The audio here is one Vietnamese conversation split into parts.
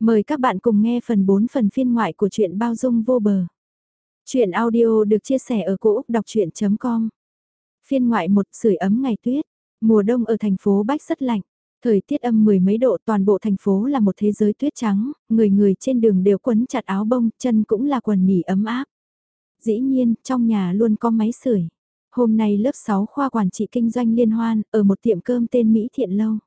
Mời các bạn cùng nghe phần 4 phần phiên ngoại của truyện bao dung vô bờ. Chuyện audio được chia sẻ ở cỗ đọc chuyện.com Phiên ngoại một sưởi ấm ngày tuyết, mùa đông ở thành phố Bách rất lạnh. Thời tiết âm mười mấy độ toàn bộ thành phố là một thế giới tuyết trắng, người người trên đường đều quấn chặt áo bông, chân cũng là quần nỉ ấm áp. Dĩ nhiên, trong nhà luôn có máy sưởi. Hôm nay lớp 6 khoa quản trị kinh doanh liên hoan, ở một tiệm cơm tên Mỹ Thiện Lâu.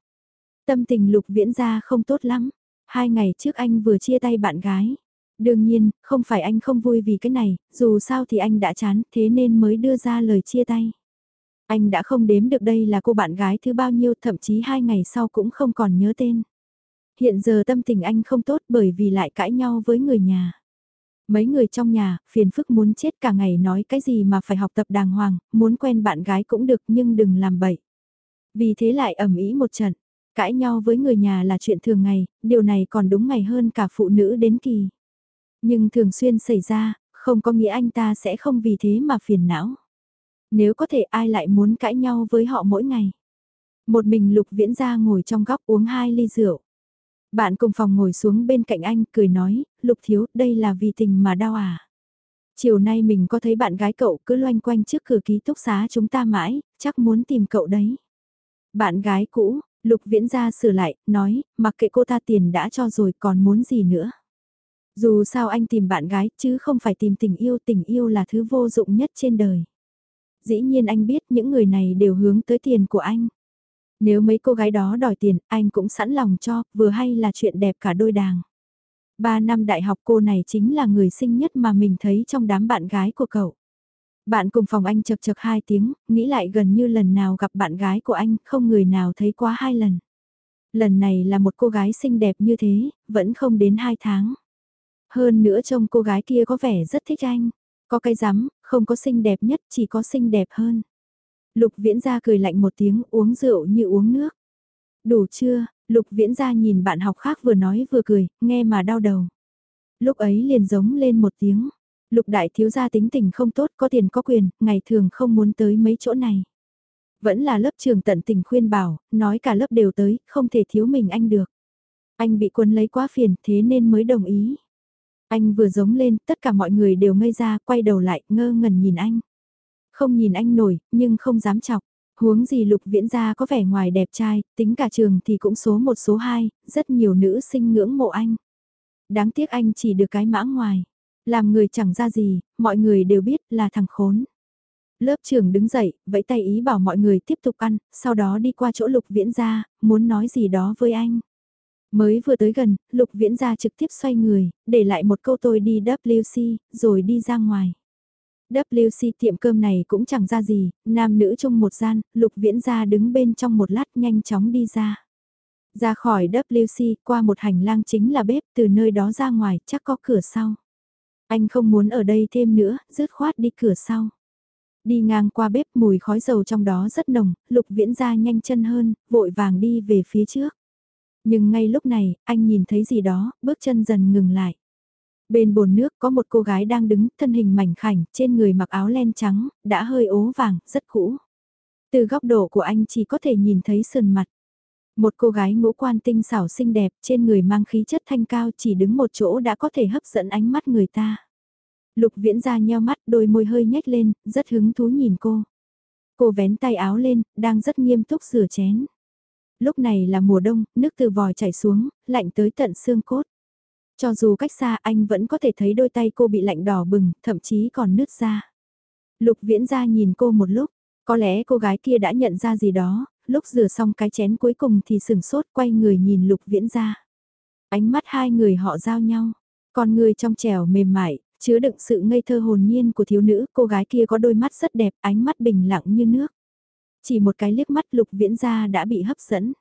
Tâm tình lục viễn ra không tốt lắm, Hai ngày trước anh vừa chia tay bạn gái. Đương nhiên, không phải anh không vui vì cái này, dù sao thì anh đã chán, thế nên mới đưa ra lời chia tay. Anh đã không đếm được đây là cô bạn gái thứ bao nhiêu, thậm chí hai ngày sau cũng không còn nhớ tên. Hiện giờ tâm tình anh không tốt bởi vì lại cãi nhau với người nhà. Mấy người trong nhà, phiền phức muốn chết cả ngày nói cái gì mà phải học tập đàng hoàng, muốn quen bạn gái cũng được nhưng đừng làm bậy. Vì thế lại ẩm ý một trận. Cãi nhau với người nhà là chuyện thường ngày, điều này còn đúng ngày hơn cả phụ nữ đến kỳ. Nhưng thường xuyên xảy ra, không có nghĩa anh ta sẽ không vì thế mà phiền não. Nếu có thể ai lại muốn cãi nhau với họ mỗi ngày. Một mình lục viễn ra ngồi trong góc uống hai ly rượu. Bạn cùng phòng ngồi xuống bên cạnh anh cười nói, lục thiếu, đây là vì tình mà đau à. Chiều nay mình có thấy bạn gái cậu cứ loanh quanh trước cửa ký túc xá chúng ta mãi, chắc muốn tìm cậu đấy. Bạn gái cũ, Lục viễn ra sửa lại, nói, mặc kệ cô ta tiền đã cho rồi còn muốn gì nữa. Dù sao anh tìm bạn gái chứ không phải tìm tình yêu, tình yêu là thứ vô dụng nhất trên đời. Dĩ nhiên anh biết những người này đều hướng tới tiền của anh. Nếu mấy cô gái đó đòi tiền, anh cũng sẵn lòng cho, vừa hay là chuyện đẹp cả đôi đàng. Ba năm đại học cô này chính là người xinh nhất mà mình thấy trong đám bạn gái của cậu. Bạn cùng phòng anh chật chật hai tiếng, nghĩ lại gần như lần nào gặp bạn gái của anh, không người nào thấy quá hai lần. Lần này là một cô gái xinh đẹp như thế, vẫn không đến hai tháng. Hơn nữa trông cô gái kia có vẻ rất thích anh. Có cái rắm, không có xinh đẹp nhất, chỉ có xinh đẹp hơn. Lục viễn ra cười lạnh một tiếng uống rượu như uống nước. Đủ chưa, lục viễn ra nhìn bạn học khác vừa nói vừa cười, nghe mà đau đầu. Lúc ấy liền giống lên một tiếng, Lục đại thiếu gia tính tình không tốt, có tiền có quyền, ngày thường không muốn tới mấy chỗ này. Vẫn là lớp trường tận tình khuyên bảo, nói cả lớp đều tới, không thể thiếu mình anh được. Anh bị quân lấy quá phiền, thế nên mới đồng ý. Anh vừa giống lên, tất cả mọi người đều ngây ra, quay đầu lại, ngơ ngẩn nhìn anh. Không nhìn anh nổi, nhưng không dám chọc. Huống gì lục viễn gia có vẻ ngoài đẹp trai, tính cả trường thì cũng số một số hai, rất nhiều nữ sinh ngưỡng mộ anh. Đáng tiếc anh chỉ được cái mã ngoài. Làm người chẳng ra gì, mọi người đều biết là thằng khốn. Lớp trưởng đứng dậy, vẫy tay ý bảo mọi người tiếp tục ăn, sau đó đi qua chỗ lục viễn ra, muốn nói gì đó với anh. Mới vừa tới gần, lục viễn ra trực tiếp xoay người, để lại một câu tôi đi WC, rồi đi ra ngoài. WC tiệm cơm này cũng chẳng ra gì, nam nữ chung một gian, lục viễn ra đứng bên trong một lát nhanh chóng đi ra. Ra khỏi WC, qua một hành lang chính là bếp, từ nơi đó ra ngoài, chắc có cửa sau. Anh không muốn ở đây thêm nữa, rứt khoát đi cửa sau. Đi ngang qua bếp mùi khói dầu trong đó rất nồng, lục viễn ra nhanh chân hơn, vội vàng đi về phía trước. Nhưng ngay lúc này, anh nhìn thấy gì đó, bước chân dần ngừng lại. Bên bồn nước có một cô gái đang đứng, thân hình mảnh khảnh, trên người mặc áo len trắng, đã hơi ố vàng, rất cũ. Từ góc độ của anh chỉ có thể nhìn thấy sườn mặt. Một cô gái ngũ quan tinh xảo xinh đẹp trên người mang khí chất thanh cao chỉ đứng một chỗ đã có thể hấp dẫn ánh mắt người ta. Lục viễn ra nheo mắt đôi môi hơi nhếch lên, rất hứng thú nhìn cô. Cô vén tay áo lên, đang rất nghiêm túc rửa chén. Lúc này là mùa đông, nước từ vòi chảy xuống, lạnh tới tận xương cốt. Cho dù cách xa anh vẫn có thể thấy đôi tay cô bị lạnh đỏ bừng, thậm chí còn nứt ra. Lục viễn ra nhìn cô một lúc, có lẽ cô gái kia đã nhận ra gì đó, lúc rửa xong cái chén cuối cùng thì sừng sốt quay người nhìn lục viễn ra. Ánh mắt hai người họ giao nhau, con người trong trẻo mềm mại, chứa đựng sự ngây thơ hồn nhiên của thiếu nữ, cô gái kia có đôi mắt rất đẹp, ánh mắt bình lặng như nước. Chỉ một cái liếc mắt lục viễn ra đã bị hấp dẫn.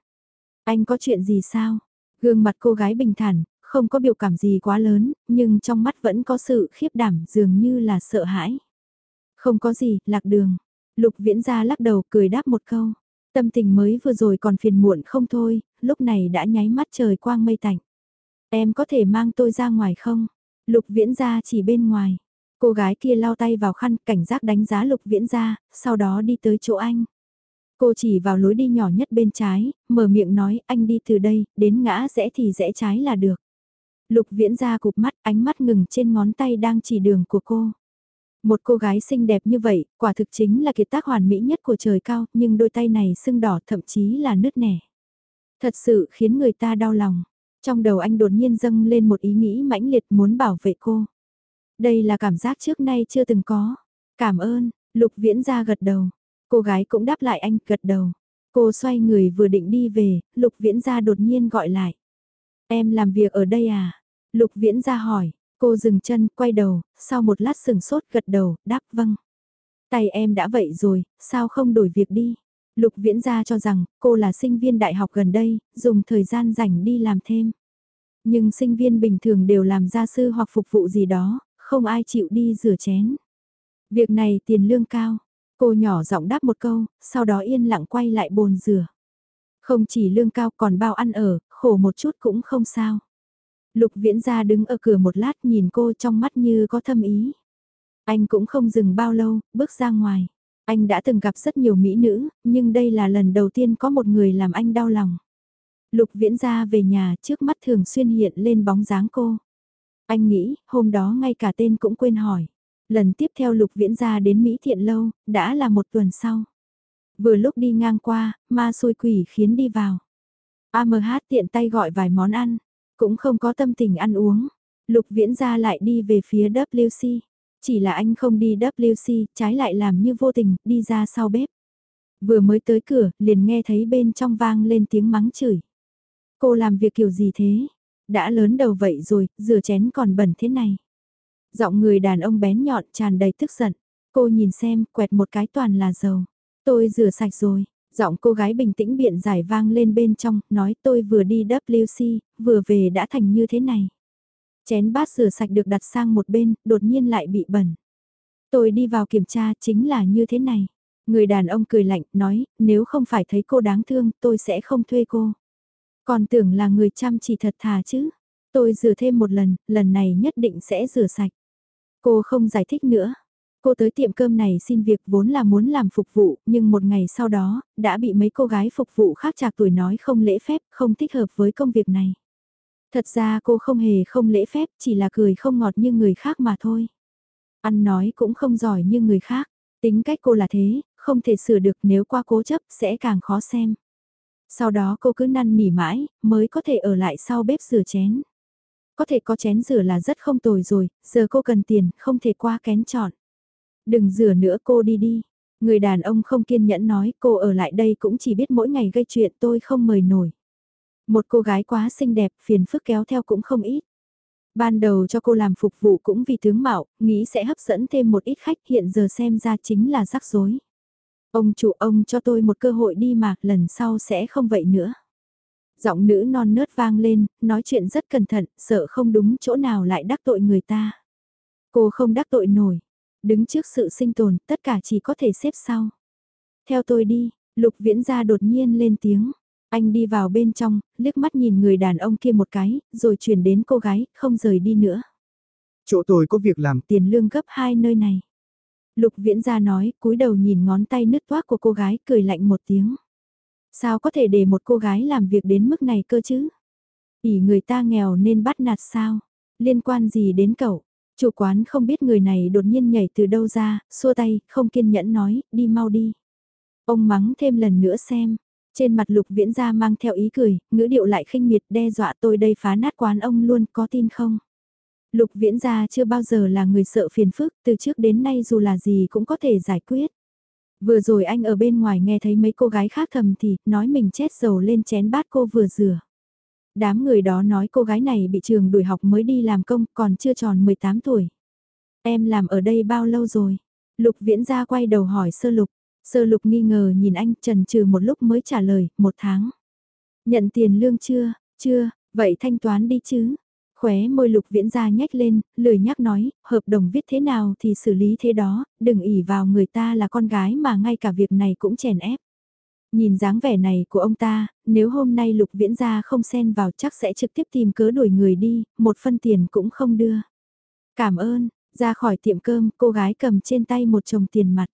Anh có chuyện gì sao? Gương mặt cô gái bình thản, không có biểu cảm gì quá lớn, nhưng trong mắt vẫn có sự khiếp đảm dường như là sợ hãi. Không có gì, lạc đường. Lục viễn ra lắc đầu cười đáp một câu. Tâm tình mới vừa rồi còn phiền muộn không thôi, lúc này đã nháy mắt trời quang mây tạnh. Em có thể mang tôi ra ngoài không? Lục viễn ra chỉ bên ngoài. Cô gái kia lao tay vào khăn cảnh giác đánh giá lục viễn ra, sau đó đi tới chỗ anh. Cô chỉ vào lối đi nhỏ nhất bên trái, mở miệng nói anh đi từ đây, đến ngã rẽ thì rẽ trái là được. Lục viễn ra cục mắt, ánh mắt ngừng trên ngón tay đang chỉ đường của cô. Một cô gái xinh đẹp như vậy, quả thực chính là kiệt tác hoàn mỹ nhất của trời cao, nhưng đôi tay này sưng đỏ thậm chí là nứt nẻ. Thật sự khiến người ta đau lòng. Trong đầu anh đột nhiên dâng lên một ý nghĩ mãnh liệt muốn bảo vệ cô. Đây là cảm giác trước nay chưa từng có. Cảm ơn, Lục Viễn ra gật đầu. Cô gái cũng đáp lại anh gật đầu. Cô xoay người vừa định đi về, Lục Viễn ra đột nhiên gọi lại. Em làm việc ở đây à? Lục Viễn ra hỏi, cô dừng chân, quay đầu, sau một lát sừng sốt gật đầu, đáp vâng. Tay em đã vậy rồi, sao không đổi việc đi? Lục Viễn gia cho rằng cô là sinh viên đại học gần đây, dùng thời gian rảnh đi làm thêm. Nhưng sinh viên bình thường đều làm gia sư hoặc phục vụ gì đó, không ai chịu đi rửa chén. Việc này tiền lương cao. Cô nhỏ giọng đáp một câu, sau đó yên lặng quay lại bồn rửa. Không chỉ lương cao còn bao ăn ở, khổ một chút cũng không sao. Lục viễn gia đứng ở cửa một lát nhìn cô trong mắt như có thâm ý. Anh cũng không dừng bao lâu, bước ra ngoài. Anh đã từng gặp rất nhiều mỹ nữ, nhưng đây là lần đầu tiên có một người làm anh đau lòng. Lục viễn ra về nhà trước mắt thường xuyên hiện lên bóng dáng cô. Anh nghĩ, hôm đó ngay cả tên cũng quên hỏi. Lần tiếp theo lục viễn ra đến Mỹ Thiện Lâu, đã là một tuần sau. Vừa lúc đi ngang qua, ma xôi quỷ khiến đi vào. AMH tiện tay gọi vài món ăn, cũng không có tâm tình ăn uống. Lục viễn ra lại đi về phía WC. Chỉ là anh không đi WC, trái lại làm như vô tình, đi ra sau bếp. Vừa mới tới cửa, liền nghe thấy bên trong vang lên tiếng mắng chửi. Cô làm việc kiểu gì thế? Đã lớn đầu vậy rồi, rửa chén còn bẩn thế này. Giọng người đàn ông bén nhọn tràn đầy tức giận. Cô nhìn xem, quẹt một cái toàn là dầu. Tôi rửa sạch rồi. Giọng cô gái bình tĩnh biện giải vang lên bên trong, nói tôi vừa đi WC, vừa về đã thành như thế này. Chén bát rửa sạch được đặt sang một bên, đột nhiên lại bị bẩn. Tôi đi vào kiểm tra chính là như thế này. Người đàn ông cười lạnh, nói, nếu không phải thấy cô đáng thương, tôi sẽ không thuê cô. Còn tưởng là người chăm chỉ thật thà chứ. Tôi rửa thêm một lần, lần này nhất định sẽ rửa sạch. Cô không giải thích nữa. Cô tới tiệm cơm này xin việc vốn là muốn làm phục vụ, nhưng một ngày sau đó, đã bị mấy cô gái phục vụ khác trạc tuổi nói không lễ phép, không thích hợp với công việc này. Thật ra cô không hề không lễ phép, chỉ là cười không ngọt như người khác mà thôi. Ăn nói cũng không giỏi như người khác, tính cách cô là thế, không thể sửa được nếu qua cố chấp sẽ càng khó xem. Sau đó cô cứ năn nỉ mãi, mới có thể ở lại sau bếp rửa chén. Có thể có chén rửa là rất không tồi rồi, giờ cô cần tiền, không thể qua kén chọn. Đừng rửa nữa cô đi đi. Người đàn ông không kiên nhẫn nói cô ở lại đây cũng chỉ biết mỗi ngày gây chuyện tôi không mời nổi. Một cô gái quá xinh đẹp, phiền phức kéo theo cũng không ít. Ban đầu cho cô làm phục vụ cũng vì tướng mạo, nghĩ sẽ hấp dẫn thêm một ít khách hiện giờ xem ra chính là rắc rối. Ông chủ ông cho tôi một cơ hội đi mà, lần sau sẽ không vậy nữa. Giọng nữ non nớt vang lên, nói chuyện rất cẩn thận, sợ không đúng chỗ nào lại đắc tội người ta. Cô không đắc tội nổi, đứng trước sự sinh tồn, tất cả chỉ có thể xếp sau. Theo tôi đi, lục viễn gia đột nhiên lên tiếng. Anh đi vào bên trong, liếc mắt nhìn người đàn ông kia một cái, rồi chuyển đến cô gái, không rời đi nữa. Chỗ tôi có việc làm. Tiền lương gấp hai nơi này. Lục viễn gia nói, cúi đầu nhìn ngón tay nứt toác của cô gái, cười lạnh một tiếng. Sao có thể để một cô gái làm việc đến mức này cơ chứ? ỉ người ta nghèo nên bắt nạt sao? Liên quan gì đến cậu? Chủ quán không biết người này đột nhiên nhảy từ đâu ra, xua tay, không kiên nhẫn nói, đi mau đi. Ông mắng thêm lần nữa xem, trên mặt lục viễn ra mang theo ý cười, ngữ điệu lại khinh miệt đe dọa tôi đây phá nát quán ông luôn, có tin không? Lục viễn ra chưa bao giờ là người sợ phiền phức, từ trước đến nay dù là gì cũng có thể giải quyết. Vừa rồi anh ở bên ngoài nghe thấy mấy cô gái khác thầm thì, nói mình chết dầu lên chén bát cô vừa rửa. Đám người đó nói cô gái này bị trường đuổi học mới đi làm công, còn chưa tròn 18 tuổi. Em làm ở đây bao lâu rồi? Lục viễn ra quay đầu hỏi sơ lục. Sơ lục nghi ngờ nhìn anh trần trừ một lúc mới trả lời, một tháng. Nhận tiền lương chưa? Chưa, vậy thanh toán đi chứ? Khóe môi lục viễn ra nhếch lên, lười nhắc nói, hợp đồng viết thế nào thì xử lý thế đó, đừng ỉ vào người ta là con gái mà ngay cả việc này cũng chèn ép. Nhìn dáng vẻ này của ông ta, nếu hôm nay lục viễn ra không xen vào chắc sẽ trực tiếp tìm cớ đuổi người đi, một phân tiền cũng không đưa. Cảm ơn, ra khỏi tiệm cơm, cô gái cầm trên tay một chồng tiền mặt.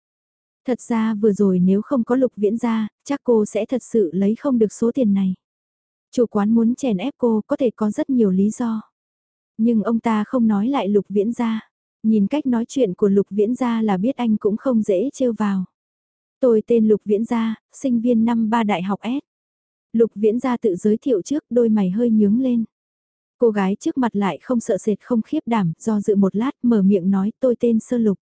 Thật ra vừa rồi nếu không có lục viễn ra, chắc cô sẽ thật sự lấy không được số tiền này. Chủ quán muốn chèn ép cô có thể có rất nhiều lý do. Nhưng ông ta không nói lại Lục Viễn Gia. Nhìn cách nói chuyện của Lục Viễn Gia là biết anh cũng không dễ trêu vào. Tôi tên Lục Viễn Gia, sinh viên năm ba đại học S. Lục Viễn Gia tự giới thiệu trước đôi mày hơi nhướng lên. Cô gái trước mặt lại không sợ sệt không khiếp đảm, do dự một lát mở miệng nói tôi tên Sơ Lục.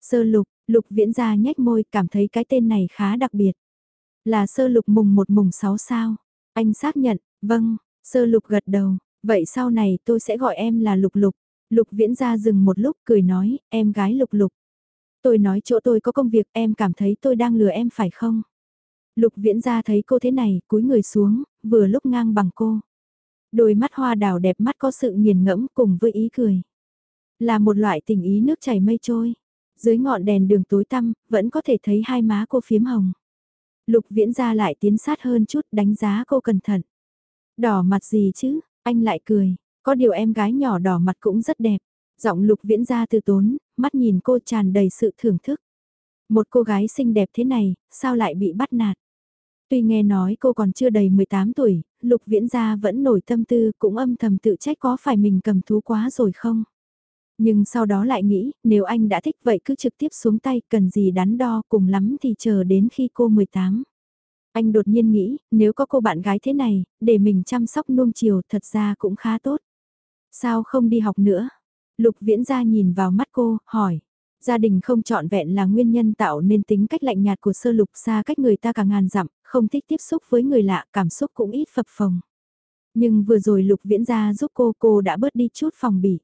Sơ Lục, Lục Viễn Gia nhếch môi cảm thấy cái tên này khá đặc biệt. Là Sơ Lục mùng một mùng sáu sao? Anh xác nhận, vâng, Sơ Lục gật đầu, vậy sau này tôi sẽ gọi em là Lục Lục. Lục Viễn Gia dừng một lúc cười nói, em gái Lục Lục. Tôi nói chỗ tôi có công việc em cảm thấy tôi đang lừa em phải không? Lục Viễn Gia thấy cô thế này, cúi người xuống, vừa lúc ngang bằng cô. Đôi mắt hoa đào đẹp mắt có sự nghiền ngẫm cùng với ý cười. Là một loại tình ý nước chảy mây trôi. Dưới ngọn đèn đường tối tăm, vẫn có thể thấy hai má cô phiếm hồng. Lục viễn ra lại tiến sát hơn chút đánh giá cô cẩn thận. Đỏ mặt gì chứ, anh lại cười, có điều em gái nhỏ đỏ mặt cũng rất đẹp. Giọng lục viễn ra từ tốn, mắt nhìn cô tràn đầy sự thưởng thức. Một cô gái xinh đẹp thế này, sao lại bị bắt nạt? Tuy nghe nói cô còn chưa đầy 18 tuổi, lục viễn gia vẫn nổi tâm tư cũng âm thầm tự trách có phải mình cầm thú quá rồi không? Nhưng sau đó lại nghĩ, nếu anh đã thích vậy cứ trực tiếp xuống tay, cần gì đắn đo, cùng lắm thì chờ đến khi cô 18. Anh đột nhiên nghĩ, nếu có cô bạn gái thế này, để mình chăm sóc nuông chiều thật ra cũng khá tốt. Sao không đi học nữa? Lục viễn gia nhìn vào mắt cô, hỏi. Gia đình không trọn vẹn là nguyên nhân tạo nên tính cách lạnh nhạt của sơ lục xa cách người ta cả ngàn dặm, không thích tiếp xúc với người lạ, cảm xúc cũng ít phập phồng. Nhưng vừa rồi lục viễn gia giúp cô, cô đã bớt đi chút phòng bỉ.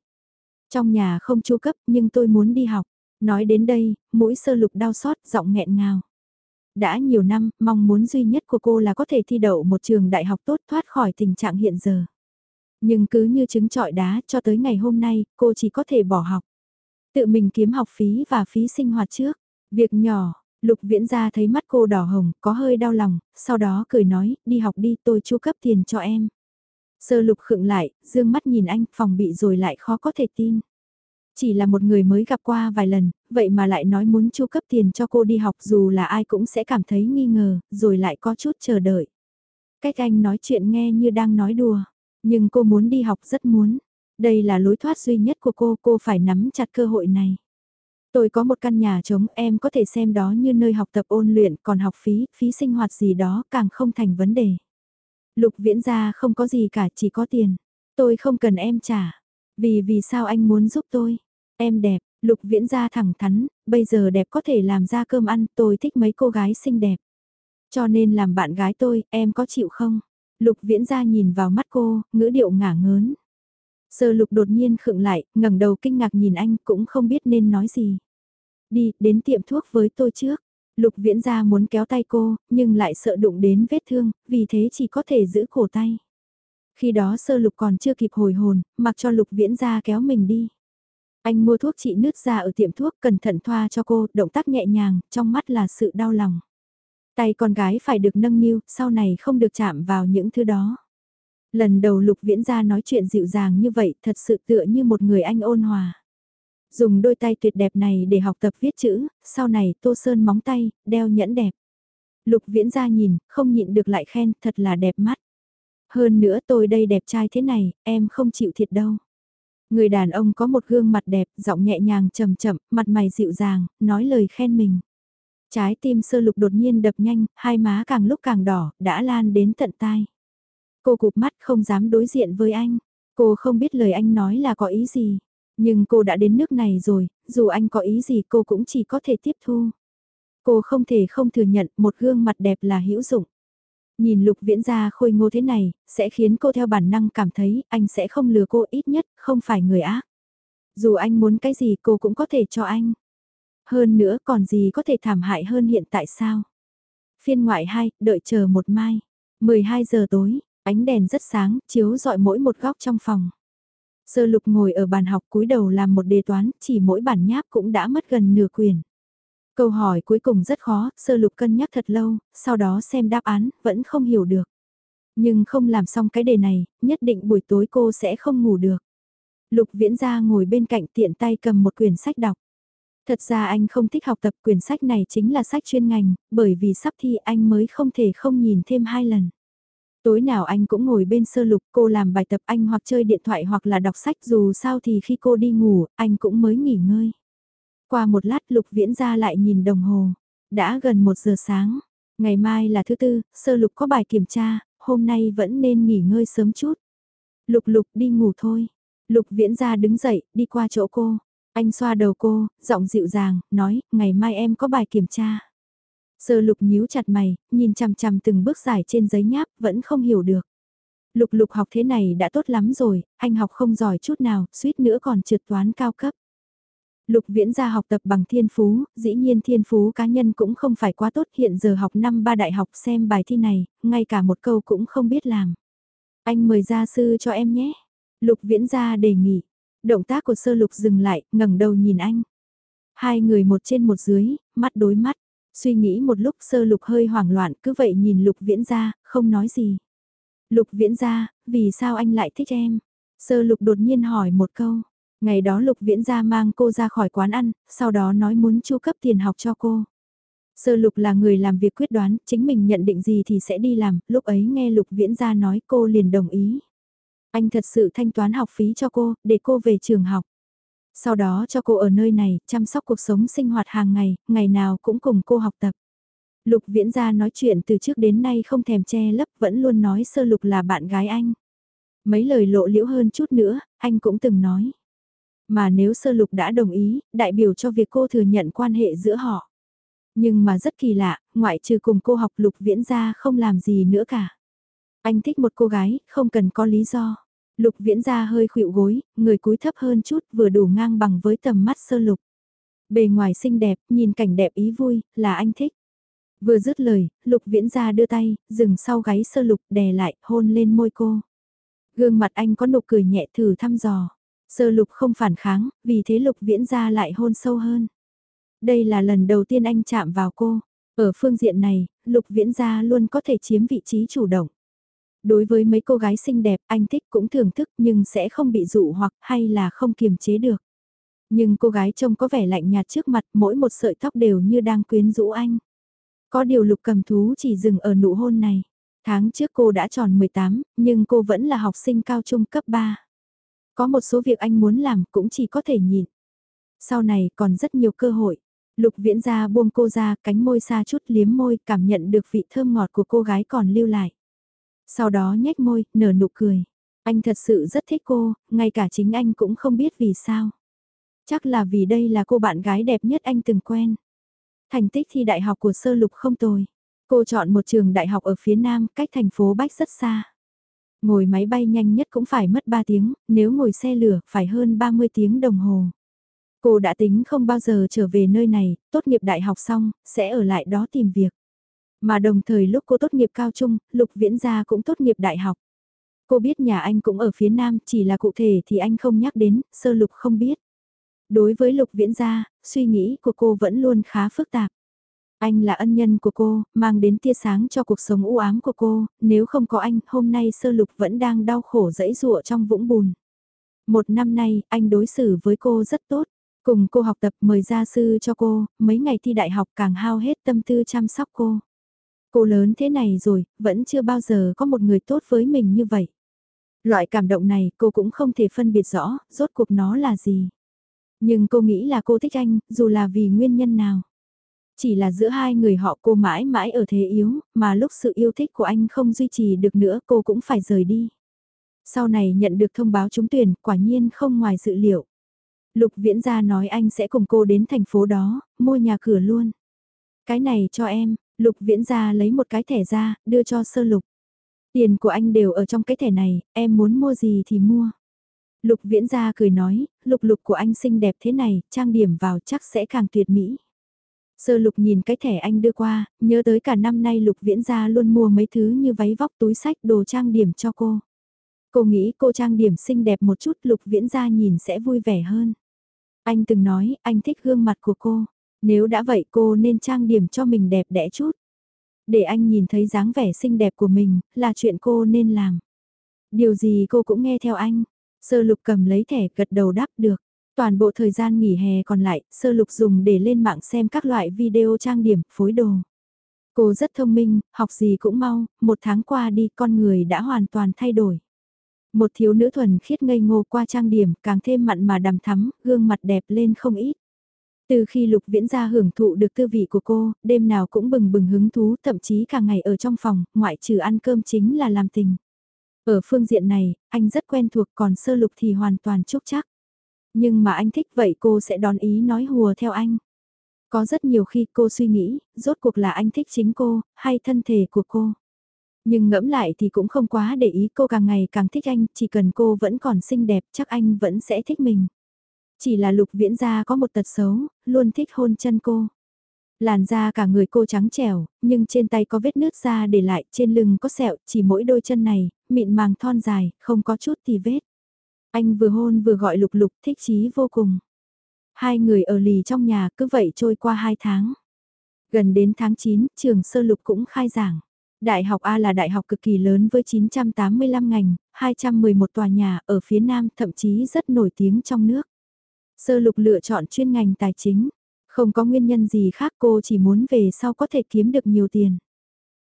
Trong nhà không chu cấp nhưng tôi muốn đi học. Nói đến đây, mũi sơ lục đau xót, giọng nghẹn ngào. Đã nhiều năm, mong muốn duy nhất của cô là có thể thi đậu một trường đại học tốt thoát khỏi tình trạng hiện giờ. Nhưng cứ như trứng trọi đá cho tới ngày hôm nay, cô chỉ có thể bỏ học. Tự mình kiếm học phí và phí sinh hoạt trước. Việc nhỏ, Lục viễn ra thấy mắt cô đỏ hồng, có hơi đau lòng, sau đó cười nói, đi học đi tôi chu cấp tiền cho em. Sơ lục khựng lại, dương mắt nhìn anh, phòng bị rồi lại khó có thể tin. Chỉ là một người mới gặp qua vài lần, vậy mà lại nói muốn chu cấp tiền cho cô đi học dù là ai cũng sẽ cảm thấy nghi ngờ, rồi lại có chút chờ đợi. Cách anh nói chuyện nghe như đang nói đùa, nhưng cô muốn đi học rất muốn. Đây là lối thoát duy nhất của cô, cô phải nắm chặt cơ hội này. Tôi có một căn nhà trống, em có thể xem đó như nơi học tập ôn luyện, còn học phí, phí sinh hoạt gì đó càng không thành vấn đề. Lục viễn gia không có gì cả, chỉ có tiền. Tôi không cần em trả. Vì vì sao anh muốn giúp tôi? Em đẹp, lục viễn gia thẳng thắn, bây giờ đẹp có thể làm ra cơm ăn, tôi thích mấy cô gái xinh đẹp. Cho nên làm bạn gái tôi, em có chịu không? Lục viễn gia nhìn vào mắt cô, ngữ điệu ngả ngớn. Sơ lục đột nhiên khựng lại, ngẩng đầu kinh ngạc nhìn anh cũng không biết nên nói gì. Đi, đến tiệm thuốc với tôi trước. Lục viễn ra muốn kéo tay cô, nhưng lại sợ đụng đến vết thương, vì thế chỉ có thể giữ cổ tay. Khi đó sơ lục còn chưa kịp hồi hồn, mặc cho lục viễn ra kéo mình đi. Anh mua thuốc trị nứt ra ở tiệm thuốc cẩn thận thoa cho cô, động tác nhẹ nhàng, trong mắt là sự đau lòng. Tay con gái phải được nâng niu, sau này không được chạm vào những thứ đó. Lần đầu lục viễn ra nói chuyện dịu dàng như vậy thật sự tựa như một người anh ôn hòa. Dùng đôi tay tuyệt đẹp này để học tập viết chữ, sau này tô sơn móng tay, đeo nhẫn đẹp. Lục viễn ra nhìn, không nhịn được lại khen, thật là đẹp mắt. Hơn nữa tôi đây đẹp trai thế này, em không chịu thiệt đâu. Người đàn ông có một gương mặt đẹp, giọng nhẹ nhàng chậm chậm, mặt mày dịu dàng, nói lời khen mình. Trái tim sơ lục đột nhiên đập nhanh, hai má càng lúc càng đỏ, đã lan đến tận tai. Cô cụp mắt không dám đối diện với anh. Cô không biết lời anh nói là có ý gì. Nhưng cô đã đến nước này rồi, dù anh có ý gì cô cũng chỉ có thể tiếp thu. Cô không thể không thừa nhận một gương mặt đẹp là hữu dụng. Nhìn lục viễn gia khôi ngô thế này, sẽ khiến cô theo bản năng cảm thấy anh sẽ không lừa cô ít nhất, không phải người ác. Dù anh muốn cái gì cô cũng có thể cho anh. Hơn nữa còn gì có thể thảm hại hơn hiện tại sao? Phiên ngoại 2, đợi chờ một mai. 12 giờ tối, ánh đèn rất sáng, chiếu dọi mỗi một góc trong phòng. Sơ lục ngồi ở bàn học cúi đầu làm một đề toán, chỉ mỗi bản nháp cũng đã mất gần nửa quyền. Câu hỏi cuối cùng rất khó, sơ lục cân nhắc thật lâu, sau đó xem đáp án, vẫn không hiểu được. Nhưng không làm xong cái đề này, nhất định buổi tối cô sẽ không ngủ được. Lục viễn ra ngồi bên cạnh tiện tay cầm một quyển sách đọc. Thật ra anh không thích học tập quyển sách này chính là sách chuyên ngành, bởi vì sắp thi anh mới không thể không nhìn thêm hai lần. Tối nào anh cũng ngồi bên sơ lục cô làm bài tập anh hoặc chơi điện thoại hoặc là đọc sách dù sao thì khi cô đi ngủ anh cũng mới nghỉ ngơi. Qua một lát lục viễn ra lại nhìn đồng hồ. Đã gần một giờ sáng. Ngày mai là thứ tư, sơ lục có bài kiểm tra, hôm nay vẫn nên nghỉ ngơi sớm chút. Lục lục đi ngủ thôi. Lục viễn ra đứng dậy, đi qua chỗ cô. Anh xoa đầu cô, giọng dịu dàng, nói, ngày mai em có bài kiểm tra. Sơ lục nhíu chặt mày, nhìn chằm chằm từng bước giải trên giấy nháp, vẫn không hiểu được. Lục lục học thế này đã tốt lắm rồi, anh học không giỏi chút nào, suýt nữa còn trượt toán cao cấp. Lục viễn ra học tập bằng thiên phú, dĩ nhiên thiên phú cá nhân cũng không phải quá tốt hiện giờ học năm ba đại học xem bài thi này, ngay cả một câu cũng không biết làm. Anh mời gia sư cho em nhé. Lục viễn ra đề nghị. Động tác của sơ lục dừng lại, ngẩng đầu nhìn anh. Hai người một trên một dưới, mắt đối mắt. Suy nghĩ một lúc sơ lục hơi hoảng loạn cứ vậy nhìn lục viễn ra, không nói gì. Lục viễn ra, vì sao anh lại thích em? Sơ lục đột nhiên hỏi một câu. Ngày đó lục viễn ra mang cô ra khỏi quán ăn, sau đó nói muốn chu cấp tiền học cho cô. Sơ lục là người làm việc quyết đoán, chính mình nhận định gì thì sẽ đi làm, lúc ấy nghe lục viễn ra nói cô liền đồng ý. Anh thật sự thanh toán học phí cho cô, để cô về trường học. Sau đó cho cô ở nơi này, chăm sóc cuộc sống sinh hoạt hàng ngày, ngày nào cũng cùng cô học tập. Lục viễn gia nói chuyện từ trước đến nay không thèm che lấp vẫn luôn nói sơ lục là bạn gái anh. Mấy lời lộ liễu hơn chút nữa, anh cũng từng nói. Mà nếu sơ lục đã đồng ý, đại biểu cho việc cô thừa nhận quan hệ giữa họ. Nhưng mà rất kỳ lạ, ngoại trừ cùng cô học lục viễn gia không làm gì nữa cả. Anh thích một cô gái, không cần có lý do. Lục viễn ra hơi khuỵu gối, người cúi thấp hơn chút vừa đủ ngang bằng với tầm mắt sơ lục. Bề ngoài xinh đẹp, nhìn cảnh đẹp ý vui, là anh thích. Vừa dứt lời, lục viễn ra đưa tay, dừng sau gáy sơ lục đè lại, hôn lên môi cô. Gương mặt anh có nụ cười nhẹ thử thăm dò. Sơ lục không phản kháng, vì thế lục viễn ra lại hôn sâu hơn. Đây là lần đầu tiên anh chạm vào cô. Ở phương diện này, lục viễn gia luôn có thể chiếm vị trí chủ động. Đối với mấy cô gái xinh đẹp anh thích cũng thưởng thức nhưng sẽ không bị dụ hoặc hay là không kiềm chế được. Nhưng cô gái trông có vẻ lạnh nhạt trước mặt mỗi một sợi tóc đều như đang quyến rũ anh. Có điều lục cầm thú chỉ dừng ở nụ hôn này. Tháng trước cô đã tròn 18, nhưng cô vẫn là học sinh cao trung cấp 3. Có một số việc anh muốn làm cũng chỉ có thể nhìn. Sau này còn rất nhiều cơ hội. Lục viễn ra buông cô ra cánh môi xa chút liếm môi cảm nhận được vị thơm ngọt của cô gái còn lưu lại. Sau đó nhếch môi, nở nụ cười. Anh thật sự rất thích cô, ngay cả chính anh cũng không biết vì sao. Chắc là vì đây là cô bạn gái đẹp nhất anh từng quen. Thành tích thi đại học của sơ lục không tồi. Cô chọn một trường đại học ở phía nam, cách thành phố Bách rất xa. Ngồi máy bay nhanh nhất cũng phải mất 3 tiếng, nếu ngồi xe lửa phải hơn 30 tiếng đồng hồ. Cô đã tính không bao giờ trở về nơi này, tốt nghiệp đại học xong, sẽ ở lại đó tìm việc. Mà đồng thời lúc cô tốt nghiệp cao trung, Lục Viễn Gia cũng tốt nghiệp đại học. Cô biết nhà anh cũng ở phía Nam, chỉ là cụ thể thì anh không nhắc đến, sơ Lục không biết. Đối với Lục Viễn Gia, suy nghĩ của cô vẫn luôn khá phức tạp. Anh là ân nhân của cô, mang đến tia sáng cho cuộc sống u ám của cô, nếu không có anh, hôm nay sơ lục vẫn đang đau khổ dẫy dụa trong vũng bùn. Một năm nay, anh đối xử với cô rất tốt, cùng cô học tập mời gia sư cho cô, mấy ngày thi đại học càng hao hết tâm tư chăm sóc cô. Cô lớn thế này rồi, vẫn chưa bao giờ có một người tốt với mình như vậy. Loại cảm động này cô cũng không thể phân biệt rõ, rốt cuộc nó là gì. Nhưng cô nghĩ là cô thích anh, dù là vì nguyên nhân nào. Chỉ là giữa hai người họ cô mãi mãi ở thế yếu, mà lúc sự yêu thích của anh không duy trì được nữa cô cũng phải rời đi. Sau này nhận được thông báo trúng tuyển, quả nhiên không ngoài dự liệu. Lục viễn gia nói anh sẽ cùng cô đến thành phố đó, mua nhà cửa luôn. Cái này cho em, Lục viễn ra lấy một cái thẻ ra, đưa cho sơ lục. Tiền của anh đều ở trong cái thẻ này, em muốn mua gì thì mua. Lục viễn ra cười nói, lục lục của anh xinh đẹp thế này, trang điểm vào chắc sẽ càng tuyệt mỹ. Sơ lục nhìn cái thẻ anh đưa qua, nhớ tới cả năm nay lục viễn ra luôn mua mấy thứ như váy vóc túi sách đồ trang điểm cho cô. Cô nghĩ cô trang điểm xinh đẹp một chút lục viễn ra nhìn sẽ vui vẻ hơn. Anh từng nói anh thích gương mặt của cô. Nếu đã vậy cô nên trang điểm cho mình đẹp đẽ chút. Để anh nhìn thấy dáng vẻ xinh đẹp của mình, là chuyện cô nên làm. Điều gì cô cũng nghe theo anh. Sơ lục cầm lấy thẻ gật đầu đáp được. Toàn bộ thời gian nghỉ hè còn lại, sơ lục dùng để lên mạng xem các loại video trang điểm, phối đồ. Cô rất thông minh, học gì cũng mau, một tháng qua đi con người đã hoàn toàn thay đổi. Một thiếu nữ thuần khiết ngây ngô qua trang điểm càng thêm mặn mà đằm thắm, gương mặt đẹp lên không ít. Từ khi Lục Viễn ra hưởng thụ được tư vị của cô, đêm nào cũng bừng bừng hứng thú, thậm chí cả ngày ở trong phòng, ngoại trừ ăn cơm chính là làm tình. Ở phương diện này, anh rất quen thuộc còn sơ lục thì hoàn toàn chúc chắc. Nhưng mà anh thích vậy cô sẽ đón ý nói hùa theo anh. Có rất nhiều khi cô suy nghĩ, rốt cuộc là anh thích chính cô, hay thân thể của cô. Nhưng ngẫm lại thì cũng không quá để ý cô càng ngày càng thích anh, chỉ cần cô vẫn còn xinh đẹp chắc anh vẫn sẽ thích mình. Chỉ là lục viễn gia có một tật xấu, luôn thích hôn chân cô. Làn da cả người cô trắng trẻo, nhưng trên tay có vết nước da để lại, trên lưng có sẹo, chỉ mỗi đôi chân này, mịn màng thon dài, không có chút thì vết. Anh vừa hôn vừa gọi lục lục thích chí vô cùng. Hai người ở lì trong nhà cứ vậy trôi qua hai tháng. Gần đến tháng 9, trường sơ lục cũng khai giảng. Đại học A là đại học cực kỳ lớn với 985 ngành, 211 tòa nhà ở phía Nam thậm chí rất nổi tiếng trong nước. Sơ lục lựa chọn chuyên ngành tài chính. Không có nguyên nhân gì khác cô chỉ muốn về sau có thể kiếm được nhiều tiền.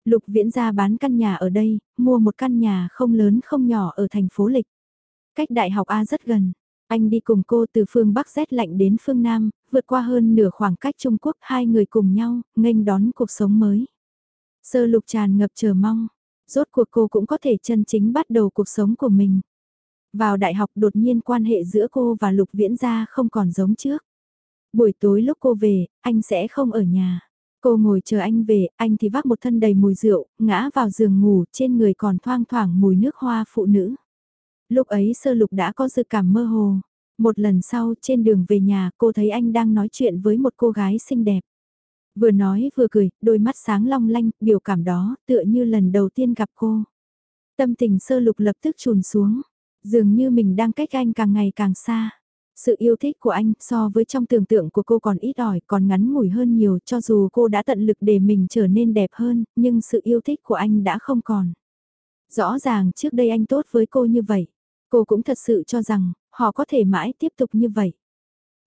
Lục viễn ra bán căn nhà ở đây, mua một căn nhà không lớn không nhỏ ở thành phố Lịch. Cách đại học A rất gần. Anh đi cùng cô từ phương Bắc rét lạnh đến phương Nam, vượt qua hơn nửa khoảng cách Trung Quốc, hai người cùng nhau, nghênh đón cuộc sống mới. Sơ lục tràn ngập chờ mong, rốt cuộc cô cũng có thể chân chính bắt đầu cuộc sống của mình. Vào đại học đột nhiên quan hệ giữa cô và lục viễn gia không còn giống trước. Buổi tối lúc cô về, anh sẽ không ở nhà. Cô ngồi chờ anh về, anh thì vác một thân đầy mùi rượu, ngã vào giường ngủ, trên người còn thoang thoảng mùi nước hoa phụ nữ. Lúc ấy sơ lục đã có dự cảm mơ hồ. Một lần sau, trên đường về nhà, cô thấy anh đang nói chuyện với một cô gái xinh đẹp. Vừa nói vừa cười, đôi mắt sáng long lanh, biểu cảm đó, tựa như lần đầu tiên gặp cô. Tâm tình sơ lục lập tức trùn xuống, dường như mình đang cách anh càng ngày càng xa. Sự yêu thích của anh so với trong tưởng tượng của cô còn ít ỏi, còn ngắn ngủi hơn nhiều cho dù cô đã tận lực để mình trở nên đẹp hơn, nhưng sự yêu thích của anh đã không còn. Rõ ràng trước đây anh tốt với cô như vậy. Cô cũng thật sự cho rằng, họ có thể mãi tiếp tục như vậy.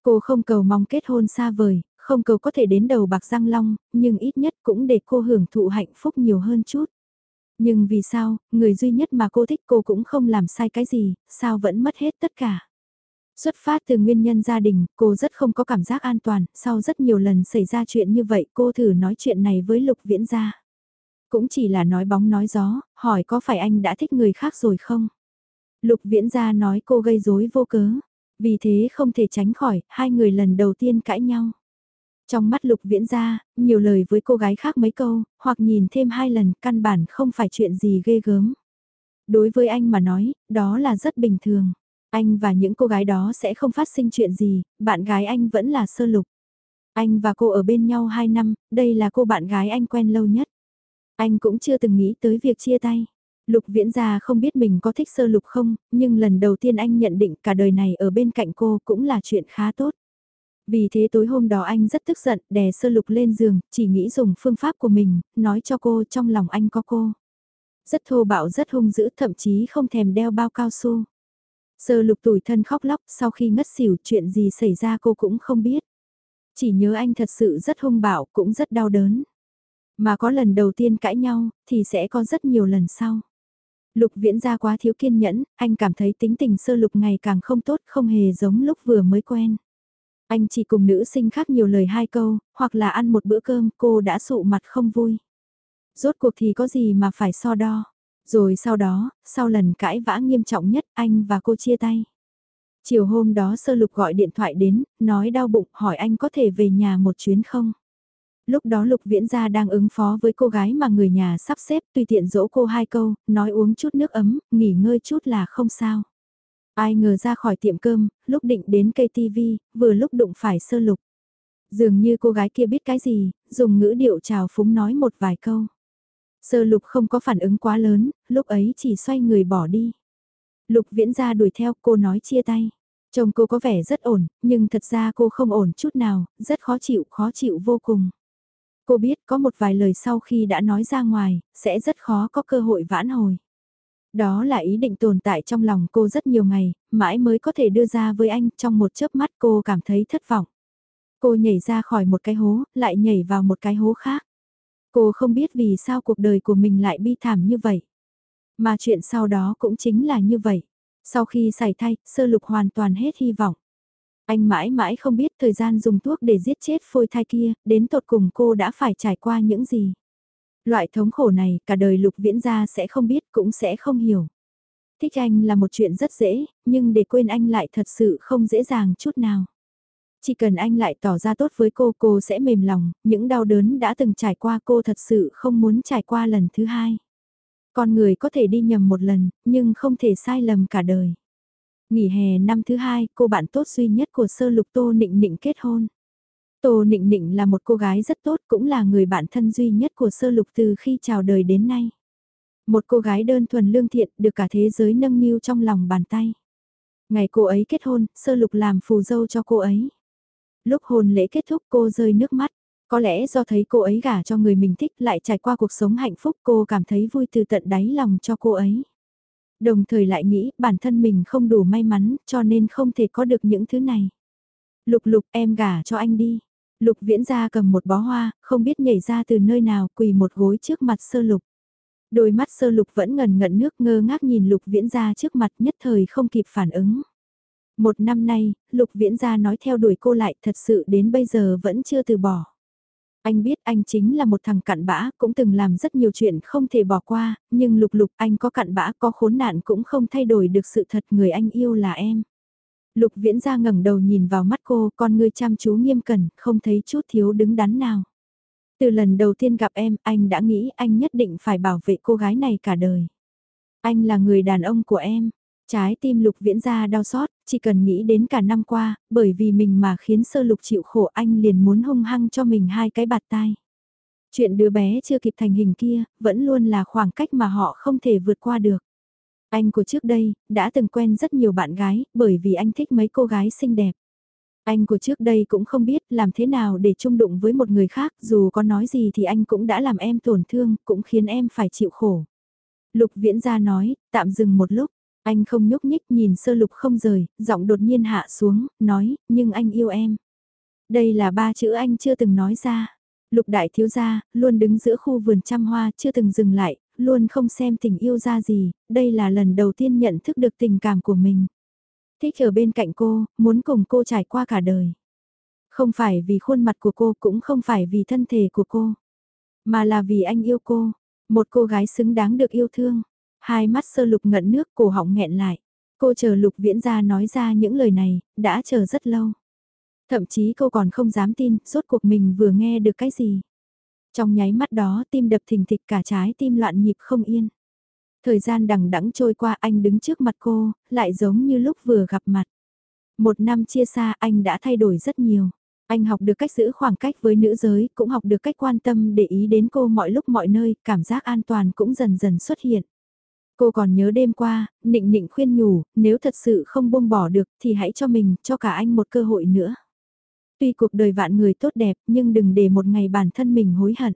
Cô không cầu mong kết hôn xa vời, không cầu có thể đến đầu bạc răng long, nhưng ít nhất cũng để cô hưởng thụ hạnh phúc nhiều hơn chút. Nhưng vì sao, người duy nhất mà cô thích cô cũng không làm sai cái gì, sao vẫn mất hết tất cả. Xuất phát từ nguyên nhân gia đình, cô rất không có cảm giác an toàn, sau rất nhiều lần xảy ra chuyện như vậy cô thử nói chuyện này với Lục Viễn gia. Cũng chỉ là nói bóng nói gió, hỏi có phải anh đã thích người khác rồi không? Lục Viễn gia nói cô gây rối vô cớ, vì thế không thể tránh khỏi, hai người lần đầu tiên cãi nhau. Trong mắt lục viễn ra, nhiều lời với cô gái khác mấy câu, hoặc nhìn thêm hai lần, căn bản không phải chuyện gì ghê gớm. Đối với anh mà nói, đó là rất bình thường. Anh và những cô gái đó sẽ không phát sinh chuyện gì, bạn gái anh vẫn là sơ lục. Anh và cô ở bên nhau 2 năm, đây là cô bạn gái anh quen lâu nhất. Anh cũng chưa từng nghĩ tới việc chia tay. Lục viễn gia không biết mình có thích sơ lục không, nhưng lần đầu tiên anh nhận định cả đời này ở bên cạnh cô cũng là chuyện khá tốt. Vì thế tối hôm đó anh rất tức giận, đè sơ lục lên giường, chỉ nghĩ dùng phương pháp của mình, nói cho cô trong lòng anh có cô. Rất thô bạo rất hung dữ, thậm chí không thèm đeo bao cao su. Sơ lục tủi thân khóc lóc, sau khi ngất xỉu chuyện gì xảy ra cô cũng không biết. Chỉ nhớ anh thật sự rất hung bạo, cũng rất đau đớn. Mà có lần đầu tiên cãi nhau, thì sẽ có rất nhiều lần sau. Lục viễn ra quá thiếu kiên nhẫn, anh cảm thấy tính tình sơ lục ngày càng không tốt, không hề giống lúc vừa mới quen. Anh chỉ cùng nữ sinh khác nhiều lời hai câu, hoặc là ăn một bữa cơm cô đã sụ mặt không vui. Rốt cuộc thì có gì mà phải so đo. Rồi sau đó, sau lần cãi vã nghiêm trọng nhất anh và cô chia tay. Chiều hôm đó sơ lục gọi điện thoại đến, nói đau bụng hỏi anh có thể về nhà một chuyến không. Lúc đó lục viễn gia đang ứng phó với cô gái mà người nhà sắp xếp tùy tiện dỗ cô hai câu, nói uống chút nước ấm, nghỉ ngơi chút là không sao. Ai ngờ ra khỏi tiệm cơm, lúc định đến cây tivi, vừa lúc đụng phải sơ lục. Dường như cô gái kia biết cái gì, dùng ngữ điệu chào phúng nói một vài câu. Sơ lục không có phản ứng quá lớn, lúc ấy chỉ xoay người bỏ đi. Lục viễn ra đuổi theo cô nói chia tay. Chồng cô có vẻ rất ổn, nhưng thật ra cô không ổn chút nào, rất khó chịu, khó chịu vô cùng. Cô biết có một vài lời sau khi đã nói ra ngoài, sẽ rất khó có cơ hội vãn hồi. Đó là ý định tồn tại trong lòng cô rất nhiều ngày, mãi mới có thể đưa ra với anh, trong một chớp mắt cô cảm thấy thất vọng. Cô nhảy ra khỏi một cái hố, lại nhảy vào một cái hố khác. Cô không biết vì sao cuộc đời của mình lại bi thảm như vậy. Mà chuyện sau đó cũng chính là như vậy. Sau khi xảy thai, sơ lục hoàn toàn hết hy vọng. Anh mãi mãi không biết thời gian dùng thuốc để giết chết phôi thai kia, đến tột cùng cô đã phải trải qua những gì. Loại thống khổ này cả đời lục viễn gia sẽ không biết cũng sẽ không hiểu. Thích anh là một chuyện rất dễ, nhưng để quên anh lại thật sự không dễ dàng chút nào. Chỉ cần anh lại tỏ ra tốt với cô, cô sẽ mềm lòng, những đau đớn đã từng trải qua cô thật sự không muốn trải qua lần thứ hai. Con người có thể đi nhầm một lần, nhưng không thể sai lầm cả đời. Nghỉ hè năm thứ hai, cô bạn tốt duy nhất của sơ lục Tô Nịnh Nịnh kết hôn. Tô Nịnh Nịnh là một cô gái rất tốt cũng là người bạn thân duy nhất của sơ lục từ khi chào đời đến nay. Một cô gái đơn thuần lương thiện được cả thế giới nâng niu trong lòng bàn tay. Ngày cô ấy kết hôn, sơ lục làm phù dâu cho cô ấy. Lúc hôn lễ kết thúc cô rơi nước mắt. Có lẽ do thấy cô ấy gả cho người mình thích lại trải qua cuộc sống hạnh phúc cô cảm thấy vui từ tận đáy lòng cho cô ấy. Đồng thời lại nghĩ bản thân mình không đủ may mắn cho nên không thể có được những thứ này. Lục lục em gả cho anh đi. Lục viễn ra cầm một bó hoa, không biết nhảy ra từ nơi nào quỳ một gối trước mặt sơ lục. Đôi mắt sơ lục vẫn ngần ngận nước ngơ ngác nhìn lục viễn ra trước mặt nhất thời không kịp phản ứng. Một năm nay, lục viễn ra nói theo đuổi cô lại thật sự đến bây giờ vẫn chưa từ bỏ. Anh biết anh chính là một thằng cặn bã, cũng từng làm rất nhiều chuyện không thể bỏ qua, nhưng lục lục anh có cặn bã có khốn nạn cũng không thay đổi được sự thật người anh yêu là em. Lục viễn ra ngẩng đầu nhìn vào mắt cô, con ngươi chăm chú nghiêm cẩn, không thấy chút thiếu đứng đắn nào. Từ lần đầu tiên gặp em, anh đã nghĩ anh nhất định phải bảo vệ cô gái này cả đời. Anh là người đàn ông của em. Trái tim lục viễn ra đau xót, chỉ cần nghĩ đến cả năm qua, bởi vì mình mà khiến sơ lục chịu khổ anh liền muốn hung hăng cho mình hai cái bạt tai. Chuyện đứa bé chưa kịp thành hình kia, vẫn luôn là khoảng cách mà họ không thể vượt qua được. Anh của trước đây, đã từng quen rất nhiều bạn gái, bởi vì anh thích mấy cô gái xinh đẹp. Anh của trước đây cũng không biết làm thế nào để chung đụng với một người khác, dù có nói gì thì anh cũng đã làm em tổn thương, cũng khiến em phải chịu khổ. Lục viễn gia nói, tạm dừng một lúc, anh không nhúc nhích nhìn sơ lục không rời, giọng đột nhiên hạ xuống, nói, nhưng anh yêu em. Đây là ba chữ anh chưa từng nói ra. Lục đại thiếu gia, luôn đứng giữa khu vườn trăm hoa, chưa từng dừng lại, luôn không xem tình yêu ra gì, đây là lần đầu tiên nhận thức được tình cảm của mình. Thích ở bên cạnh cô, muốn cùng cô trải qua cả đời. Không phải vì khuôn mặt của cô cũng không phải vì thân thể của cô, mà là vì anh yêu cô, một cô gái xứng đáng được yêu thương. Hai mắt sơ lục ngẩn nước cổ họng nghẹn lại. Cô chờ lục viễn ra nói ra những lời này, đã chờ rất lâu. Thậm chí cô còn không dám tin, rốt cuộc mình vừa nghe được cái gì. Trong nháy mắt đó tim đập thình thịch cả trái tim loạn nhịp không yên. Thời gian đằng đẵng trôi qua anh đứng trước mặt cô, lại giống như lúc vừa gặp mặt. Một năm chia xa anh đã thay đổi rất nhiều. Anh học được cách giữ khoảng cách với nữ giới, cũng học được cách quan tâm để ý đến cô mọi lúc mọi nơi, cảm giác an toàn cũng dần dần xuất hiện. Cô còn nhớ đêm qua, nịnh nịnh khuyên nhủ, nếu thật sự không buông bỏ được thì hãy cho mình, cho cả anh một cơ hội nữa. Tuy cuộc đời vạn người tốt đẹp nhưng đừng để một ngày bản thân mình hối hận.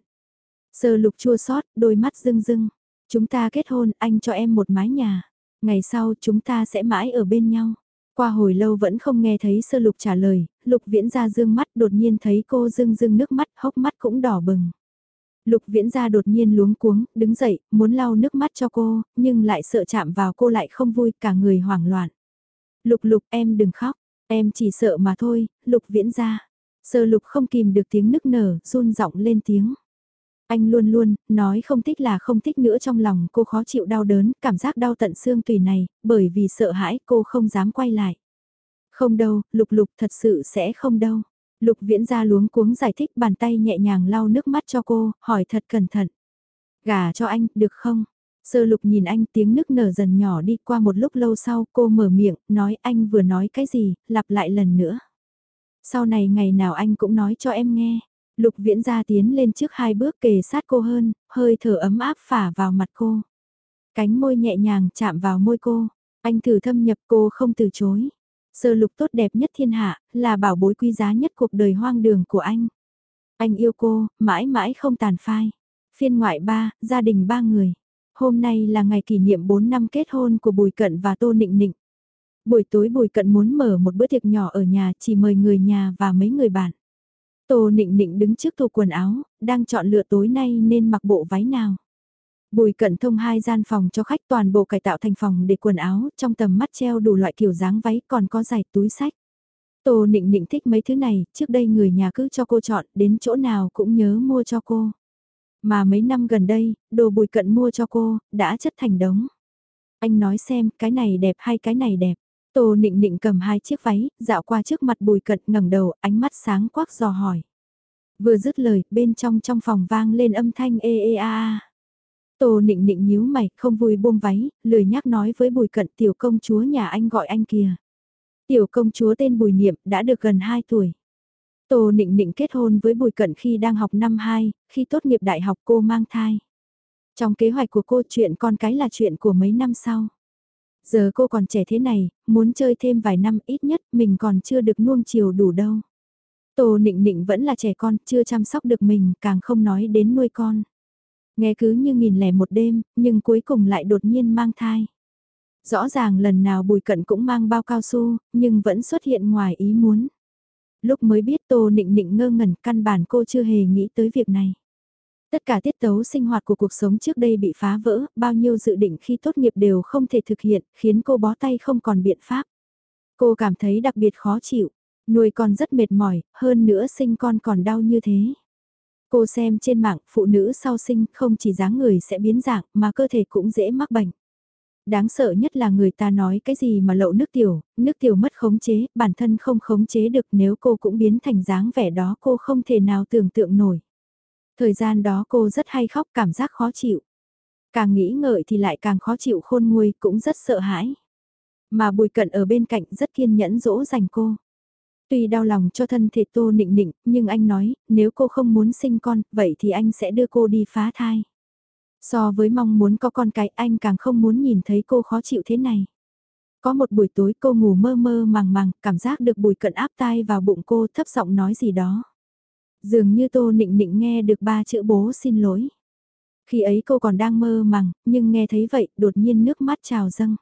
Sơ lục chua xót đôi mắt rưng rưng. Chúng ta kết hôn, anh cho em một mái nhà. Ngày sau chúng ta sẽ mãi ở bên nhau. Qua hồi lâu vẫn không nghe thấy sơ lục trả lời, lục viễn ra dương mắt đột nhiên thấy cô rưng rưng nước mắt, hốc mắt cũng đỏ bừng. Lục viễn ra đột nhiên luống cuống, đứng dậy, muốn lau nước mắt cho cô, nhưng lại sợ chạm vào cô lại không vui, cả người hoảng loạn. Lục lục em đừng khóc, em chỉ sợ mà thôi, lục viễn ra. Sơ lục không kìm được tiếng nức nở, run giọng lên tiếng. Anh luôn luôn, nói không thích là không thích nữa trong lòng cô khó chịu đau đớn, cảm giác đau tận xương tùy này, bởi vì sợ hãi cô không dám quay lại. Không đâu, lục lục thật sự sẽ không đâu. Lục viễn ra luống cuống giải thích bàn tay nhẹ nhàng lau nước mắt cho cô, hỏi thật cẩn thận. Gà cho anh, được không? Sơ lục nhìn anh tiếng nức nở dần nhỏ đi qua một lúc lâu sau cô mở miệng, nói anh vừa nói cái gì, lặp lại lần nữa. Sau này ngày nào anh cũng nói cho em nghe. Lục viễn ra tiến lên trước hai bước kề sát cô hơn, hơi thở ấm áp phả vào mặt cô. Cánh môi nhẹ nhàng chạm vào môi cô. Anh thử thâm nhập cô không từ chối. Sơ lục tốt đẹp nhất thiên hạ, là bảo bối quý giá nhất cuộc đời hoang đường của anh. Anh yêu cô, mãi mãi không tàn phai. Phiên ngoại ba, gia đình ba người. Hôm nay là ngày kỷ niệm 4 năm kết hôn của Bùi Cận và Tô Nịnh Nịnh. Buổi tối Bùi Cận muốn mở một bữa tiệc nhỏ ở nhà chỉ mời người nhà và mấy người bạn. Tô nịnh nịnh đứng trước tủ quần áo, đang chọn lựa tối nay nên mặc bộ váy nào. Bùi cận thông hai gian phòng cho khách toàn bộ cải tạo thành phòng để quần áo, trong tầm mắt treo đủ loại kiểu dáng váy còn có giày túi sách. Tô nịnh nịnh thích mấy thứ này, trước đây người nhà cứ cho cô chọn, đến chỗ nào cũng nhớ mua cho cô. Mà mấy năm gần đây, đồ bùi cận mua cho cô, đã chất thành đống. Anh nói xem, cái này đẹp hay cái này đẹp. Tô nịnh nịnh cầm hai chiếc váy, dạo qua trước mặt bùi cận ngẩng đầu, ánh mắt sáng quắc dò hỏi. Vừa dứt lời, bên trong trong phòng vang lên âm thanh ê ê a a. Tô nịnh nịnh nhíu mày, không vui buông váy, lười nhắc nói với bùi cận tiểu công chúa nhà anh gọi anh kìa. Tiểu công chúa tên Bùi Niệm đã được gần 2 tuổi. Tô Nịnh Nịnh kết hôn với Bùi Cận khi đang học năm 2, khi tốt nghiệp đại học cô mang thai. Trong kế hoạch của cô chuyện con cái là chuyện của mấy năm sau. Giờ cô còn trẻ thế này, muốn chơi thêm vài năm ít nhất mình còn chưa được nuông chiều đủ đâu. Tô Nịnh Nịnh vẫn là trẻ con, chưa chăm sóc được mình, càng không nói đến nuôi con. Nghe cứ như nghìn lẻ một đêm, nhưng cuối cùng lại đột nhiên mang thai. Rõ ràng lần nào bùi cận cũng mang bao cao su, nhưng vẫn xuất hiện ngoài ý muốn. Lúc mới biết Tô Nịnh Nịnh ngơ ngẩn căn bản cô chưa hề nghĩ tới việc này. Tất cả tiết tấu sinh hoạt của cuộc sống trước đây bị phá vỡ, bao nhiêu dự định khi tốt nghiệp đều không thể thực hiện, khiến cô bó tay không còn biện pháp. Cô cảm thấy đặc biệt khó chịu, nuôi con rất mệt mỏi, hơn nữa sinh con còn đau như thế. Cô xem trên mạng, phụ nữ sau sinh không chỉ dáng người sẽ biến dạng mà cơ thể cũng dễ mắc bệnh đáng sợ nhất là người ta nói cái gì mà lậu nước tiểu, nước tiểu mất khống chế, bản thân không khống chế được nếu cô cũng biến thành dáng vẻ đó cô không thể nào tưởng tượng nổi. Thời gian đó cô rất hay khóc cảm giác khó chịu. Càng nghĩ ngợi thì lại càng khó chịu khôn nguôi cũng rất sợ hãi. Mà bùi cận ở bên cạnh rất kiên nhẫn dỗ dành cô. Tuy đau lòng cho thân thể tô nịnh nịnh, nhưng anh nói, nếu cô không muốn sinh con, vậy thì anh sẽ đưa cô đi phá thai. So với mong muốn có con cái anh càng không muốn nhìn thấy cô khó chịu thế này. Có một buổi tối cô ngủ mơ mơ màng màng, cảm giác được bùi cận áp tai vào bụng cô thấp giọng nói gì đó. Dường như tô nịnh nịnh nghe được ba chữ bố xin lỗi. Khi ấy cô còn đang mơ màng, nhưng nghe thấy vậy đột nhiên nước mắt trào dâng.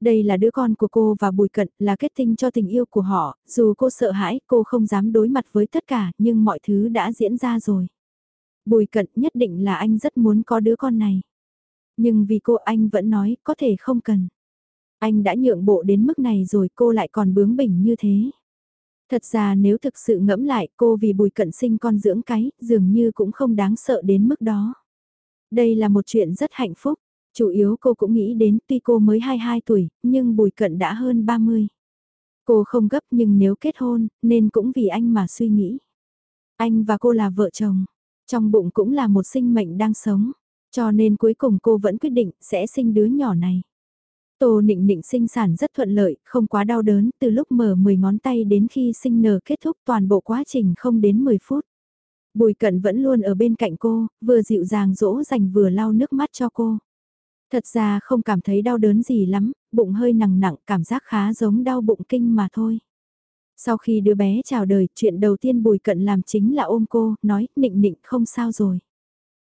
Đây là đứa con của cô và Bùi Cận là kết tinh cho tình yêu của họ, dù cô sợ hãi cô không dám đối mặt với tất cả nhưng mọi thứ đã diễn ra rồi. Bùi cận nhất định là anh rất muốn có đứa con này. Nhưng vì cô anh vẫn nói có thể không cần. Anh đã nhượng bộ đến mức này rồi cô lại còn bướng bỉnh như thế. Thật ra nếu thực sự ngẫm lại cô vì bùi cận sinh con dưỡng cái dường như cũng không đáng sợ đến mức đó. Đây là một chuyện rất hạnh phúc. Chủ yếu cô cũng nghĩ đến tuy cô mới 22 tuổi, nhưng bùi cận đã hơn 30. Cô không gấp nhưng nếu kết hôn, nên cũng vì anh mà suy nghĩ. Anh và cô là vợ chồng. Trong bụng cũng là một sinh mệnh đang sống, cho nên cuối cùng cô vẫn quyết định sẽ sinh đứa nhỏ này. Tô nịnh nịnh sinh sản rất thuận lợi, không quá đau đớn, từ lúc mở 10 ngón tay đến khi sinh nở kết thúc toàn bộ quá trình không đến 10 phút. Bùi cận vẫn luôn ở bên cạnh cô, vừa dịu dàng dỗ dành vừa lau nước mắt cho cô. Thật ra không cảm thấy đau đớn gì lắm, bụng hơi nặng nặng, cảm giác khá giống đau bụng kinh mà thôi. Sau khi đứa bé chào đời, chuyện đầu tiên Bùi Cận làm chính là ôm cô, nói, nịnh nịnh không sao rồi.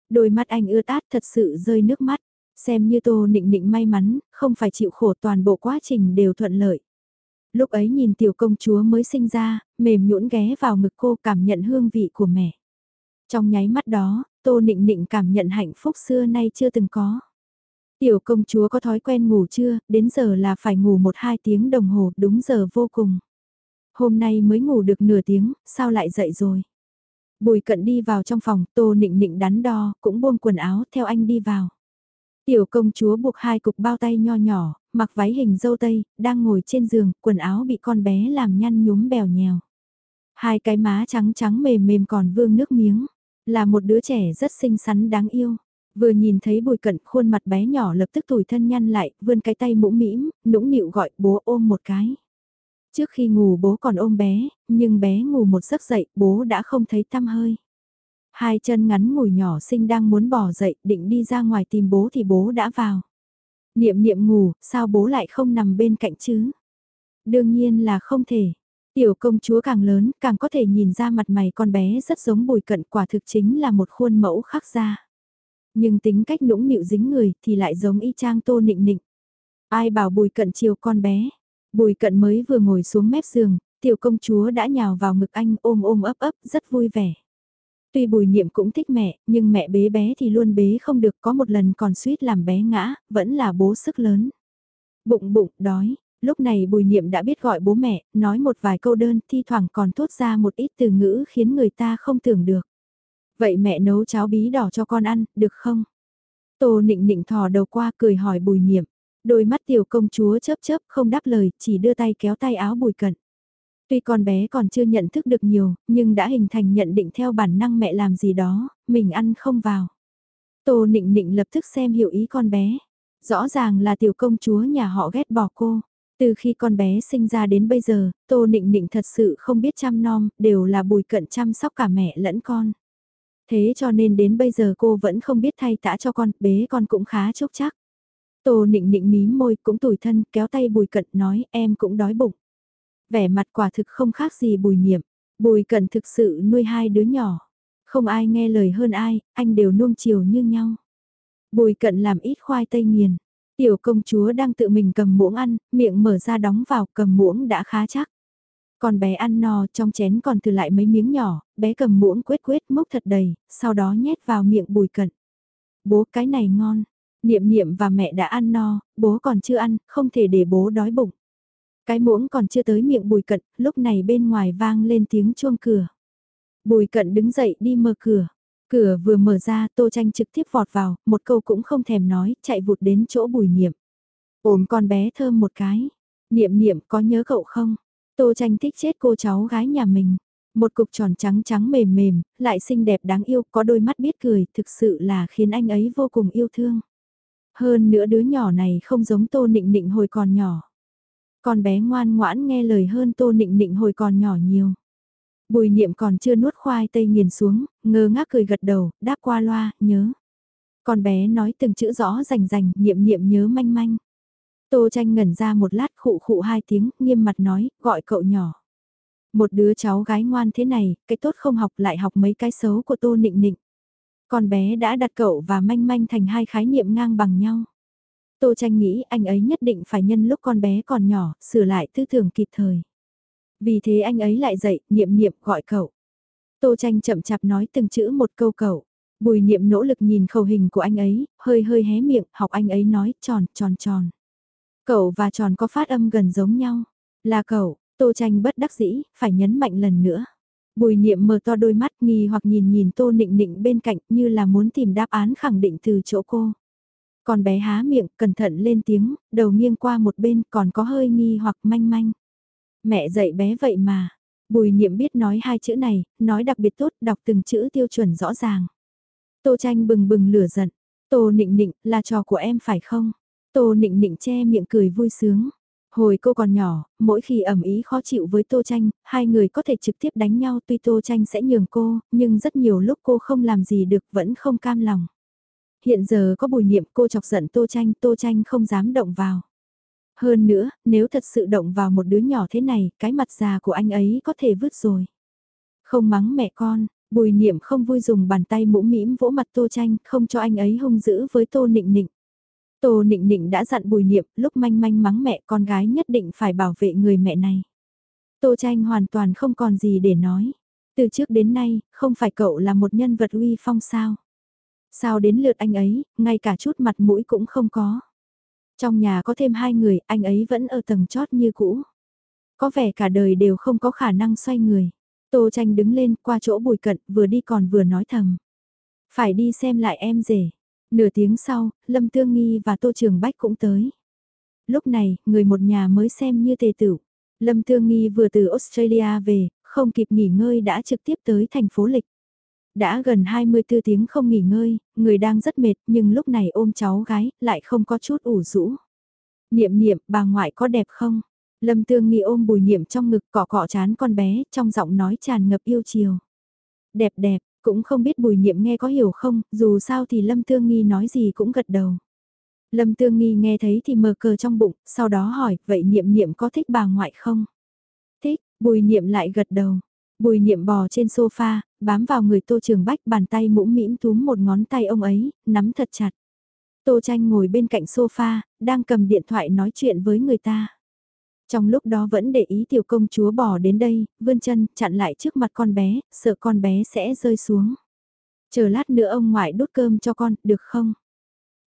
Đôi mắt anh ưa át thật sự rơi nước mắt, xem như tô nịnh nịnh may mắn, không phải chịu khổ toàn bộ quá trình đều thuận lợi. Lúc ấy nhìn tiểu công chúa mới sinh ra, mềm nhũn ghé vào ngực cô cảm nhận hương vị của mẹ. Trong nháy mắt đó, tô nịnh nịnh cảm nhận hạnh phúc xưa nay chưa từng có. Tiểu công chúa có thói quen ngủ chưa, đến giờ là phải ngủ một hai tiếng đồng hồ, đúng giờ vô cùng. Hôm nay mới ngủ được nửa tiếng, sao lại dậy rồi? Bùi cận đi vào trong phòng, tô nịnh nịnh đắn đo, cũng buông quần áo theo anh đi vào. Tiểu công chúa buộc hai cục bao tay nho nhỏ, mặc váy hình dâu tây, đang ngồi trên giường, quần áo bị con bé làm nhăn nhúm bèo nhèo. Hai cái má trắng trắng mềm mềm còn vương nước miếng, là một đứa trẻ rất xinh xắn đáng yêu. Vừa nhìn thấy bùi cận khuôn mặt bé nhỏ lập tức tủi thân nhăn lại, vươn cái tay mũm mĩm, nũng nịu gọi bố ôm một cái. Trước khi ngủ bố còn ôm bé, nhưng bé ngủ một giấc dậy bố đã không thấy tăm hơi. Hai chân ngắn ngủi nhỏ xinh đang muốn bỏ dậy định đi ra ngoài tìm bố thì bố đã vào. Niệm niệm ngủ, sao bố lại không nằm bên cạnh chứ? Đương nhiên là không thể. Tiểu công chúa càng lớn, càng có thể nhìn ra mặt mày con bé rất giống bùi cận quả thực chính là một khuôn mẫu khác ra. Nhưng tính cách nũng nịu dính người thì lại giống y chang tô nịnh nịnh. Ai bảo bùi cận chiều con bé, Bùi cận mới vừa ngồi xuống mép giường, tiểu công chúa đã nhào vào ngực anh ôm ôm ấp ấp rất vui vẻ. Tuy bùi niệm cũng thích mẹ, nhưng mẹ bế bé thì luôn bế không được có một lần còn suýt làm bé ngã, vẫn là bố sức lớn. Bụng bụng, đói, lúc này bùi niệm đã biết gọi bố mẹ, nói một vài câu đơn, thi thoảng còn thốt ra một ít từ ngữ khiến người ta không tưởng được. Vậy mẹ nấu cháo bí đỏ cho con ăn, được không? Tô nịnh nịnh thò đầu qua cười hỏi bùi niệm. Đôi mắt tiểu công chúa chớp chớp không đáp lời, chỉ đưa tay kéo tay áo bùi cận. Tuy con bé còn chưa nhận thức được nhiều, nhưng đã hình thành nhận định theo bản năng mẹ làm gì đó, mình ăn không vào. Tô nịnh nịnh lập tức xem hiểu ý con bé. Rõ ràng là tiểu công chúa nhà họ ghét bỏ cô. Từ khi con bé sinh ra đến bây giờ, Tô Nịnh Nịnh thật sự không biết chăm nom, đều là bùi cận chăm sóc cả mẹ lẫn con. Thế cho nên đến bây giờ cô vẫn không biết thay tã cho con, bế con cũng khá chốc chắc. Tô Nịnh Nịnh mí môi cũng tủi thân, kéo tay bùi cận nói em cũng đói bụng. Vẻ mặt quả thực không khác gì bùi niệm, bùi cận thực sự nuôi hai đứa nhỏ. Không ai nghe lời hơn ai, anh đều nuông chiều như nhau. Bùi cận làm ít khoai tây nghiền, Tiểu công chúa đang tự mình cầm muỗng ăn, miệng mở ra đóng vào cầm muỗng đã khá chắc. Còn bé ăn no trong chén còn thừa lại mấy miếng nhỏ, bé cầm muỗng quết quết mốc thật đầy, sau đó nhét vào miệng bùi cận. Bố cái này ngon, niệm niệm và mẹ đã ăn no, bố còn chưa ăn, không thể để bố đói bụng. Cái muỗng còn chưa tới miệng bùi cận, lúc này bên ngoài vang lên tiếng chuông cửa. Bùi cận đứng dậy đi mở cửa. Cửa vừa mở ra Tô Tranh trực tiếp vọt vào, một câu cũng không thèm nói, chạy vụt đến chỗ bùi niệm. Ôm con bé thơm một cái. Niệm niệm có nhớ cậu không? Tô Tranh thích chết cô cháu gái nhà mình. Một cục tròn trắng trắng mềm mềm, lại xinh đẹp đáng yêu, có đôi mắt biết cười, thực sự là khiến anh ấy vô cùng yêu thương. Hơn nữa đứa nhỏ này không giống Tô Nịnh Nịnh hồi còn nhỏ. Con bé ngoan ngoãn nghe lời hơn Tô Nịnh Nịnh hồi còn nhỏ nhiều. Bùi niệm còn chưa nuốt khoai tây nghiền xuống, ngơ ngác cười gật đầu, đáp qua loa, nhớ. Con bé nói từng chữ rõ rành rành, niệm niệm nhớ manh manh. Tô tranh ngẩn ra một lát khụ khụ hai tiếng, nghiêm mặt nói, gọi cậu nhỏ. Một đứa cháu gái ngoan thế này, cái tốt không học lại học mấy cái xấu của tô nịnh nịnh. Con bé đã đặt cậu và manh manh thành hai khái niệm ngang bằng nhau. Tô tranh nghĩ anh ấy nhất định phải nhân lúc con bé còn nhỏ, sửa lại tư tưởng kịp thời. Vì thế anh ấy lại dậy, niệm niệm gọi cậu. Tô tranh chậm chạp nói từng chữ một câu cậu. Bùi niệm nỗ lực nhìn khẩu hình của anh ấy, hơi hơi hé miệng, học anh ấy nói tròn, tròn tròn. Cậu và tròn có phát âm gần giống nhau. Là cậu, tô tranh bất đắc dĩ, phải nhấn mạnh lần nữa. Bùi niệm mở to đôi mắt nghi hoặc nhìn nhìn tô nịnh nịnh bên cạnh như là muốn tìm đáp án khẳng định từ chỗ cô. Còn bé há miệng, cẩn thận lên tiếng, đầu nghiêng qua một bên còn có hơi nghi hoặc manh manh. Mẹ dạy bé vậy mà. Bùi niệm biết nói hai chữ này, nói đặc biệt tốt, đọc từng chữ tiêu chuẩn rõ ràng. Tô tranh bừng bừng lửa giận. Tô nịnh nịnh, là trò của em phải không? Tô nịnh nịnh che miệng cười vui sướng. Hồi cô còn nhỏ, mỗi khi ẩm ý khó chịu với Tô Tranh, hai người có thể trực tiếp đánh nhau tuy Tô Tranh sẽ nhường cô, nhưng rất nhiều lúc cô không làm gì được vẫn không cam lòng. Hiện giờ có bùi niệm cô chọc giận Tô Tranh, Tô Tranh không dám động vào. Hơn nữa, nếu thật sự động vào một đứa nhỏ thế này, cái mặt già của anh ấy có thể vứt rồi. Không mắng mẹ con, bùi niệm không vui dùng bàn tay mũ mĩm vỗ mặt tô tranh, không cho anh ấy hung dữ với tô nịnh nịnh. Tô nịnh nịnh đã dặn bùi niệm, lúc manh manh mắng mẹ con gái nhất định phải bảo vệ người mẹ này. Tô tranh hoàn toàn không còn gì để nói. Từ trước đến nay, không phải cậu là một nhân vật uy phong sao. Sao đến lượt anh ấy, ngay cả chút mặt mũi cũng không có. Trong nhà có thêm hai người, anh ấy vẫn ở tầng chót như cũ. Có vẻ cả đời đều không có khả năng xoay người. Tô tranh đứng lên qua chỗ bùi cận vừa đi còn vừa nói thầm. Phải đi xem lại em rể. Nửa tiếng sau, Lâm Tương Nghi và Tô Trường Bách cũng tới. Lúc này, người một nhà mới xem như tề tử. Lâm Tương Nghi vừa từ Australia về, không kịp nghỉ ngơi đã trực tiếp tới thành phố Lịch. Đã gần 24 tiếng không nghỉ ngơi, người đang rất mệt nhưng lúc này ôm cháu gái, lại không có chút ủ rũ. Niệm niệm, bà ngoại có đẹp không? Lâm Tương Nghi ôm bùi niệm trong ngực cọ cọ chán con bé, trong giọng nói tràn ngập yêu chiều. Đẹp đẹp, cũng không biết bùi niệm nghe có hiểu không, dù sao thì Lâm Tương Nghi nói gì cũng gật đầu. Lâm Tương Nghi nghe thấy thì mờ cờ trong bụng, sau đó hỏi, vậy niệm niệm có thích bà ngoại không? Thích, bùi niệm lại gật đầu. Bùi niệm bò trên sofa, bám vào người Tô Trường Bách bàn tay mũm mĩm túm một ngón tay ông ấy, nắm thật chặt. Tô Tranh ngồi bên cạnh sofa, đang cầm điện thoại nói chuyện với người ta. Trong lúc đó vẫn để ý tiểu công chúa bỏ đến đây, vươn chân, chặn lại trước mặt con bé, sợ con bé sẽ rơi xuống. Chờ lát nữa ông ngoại đút cơm cho con, được không?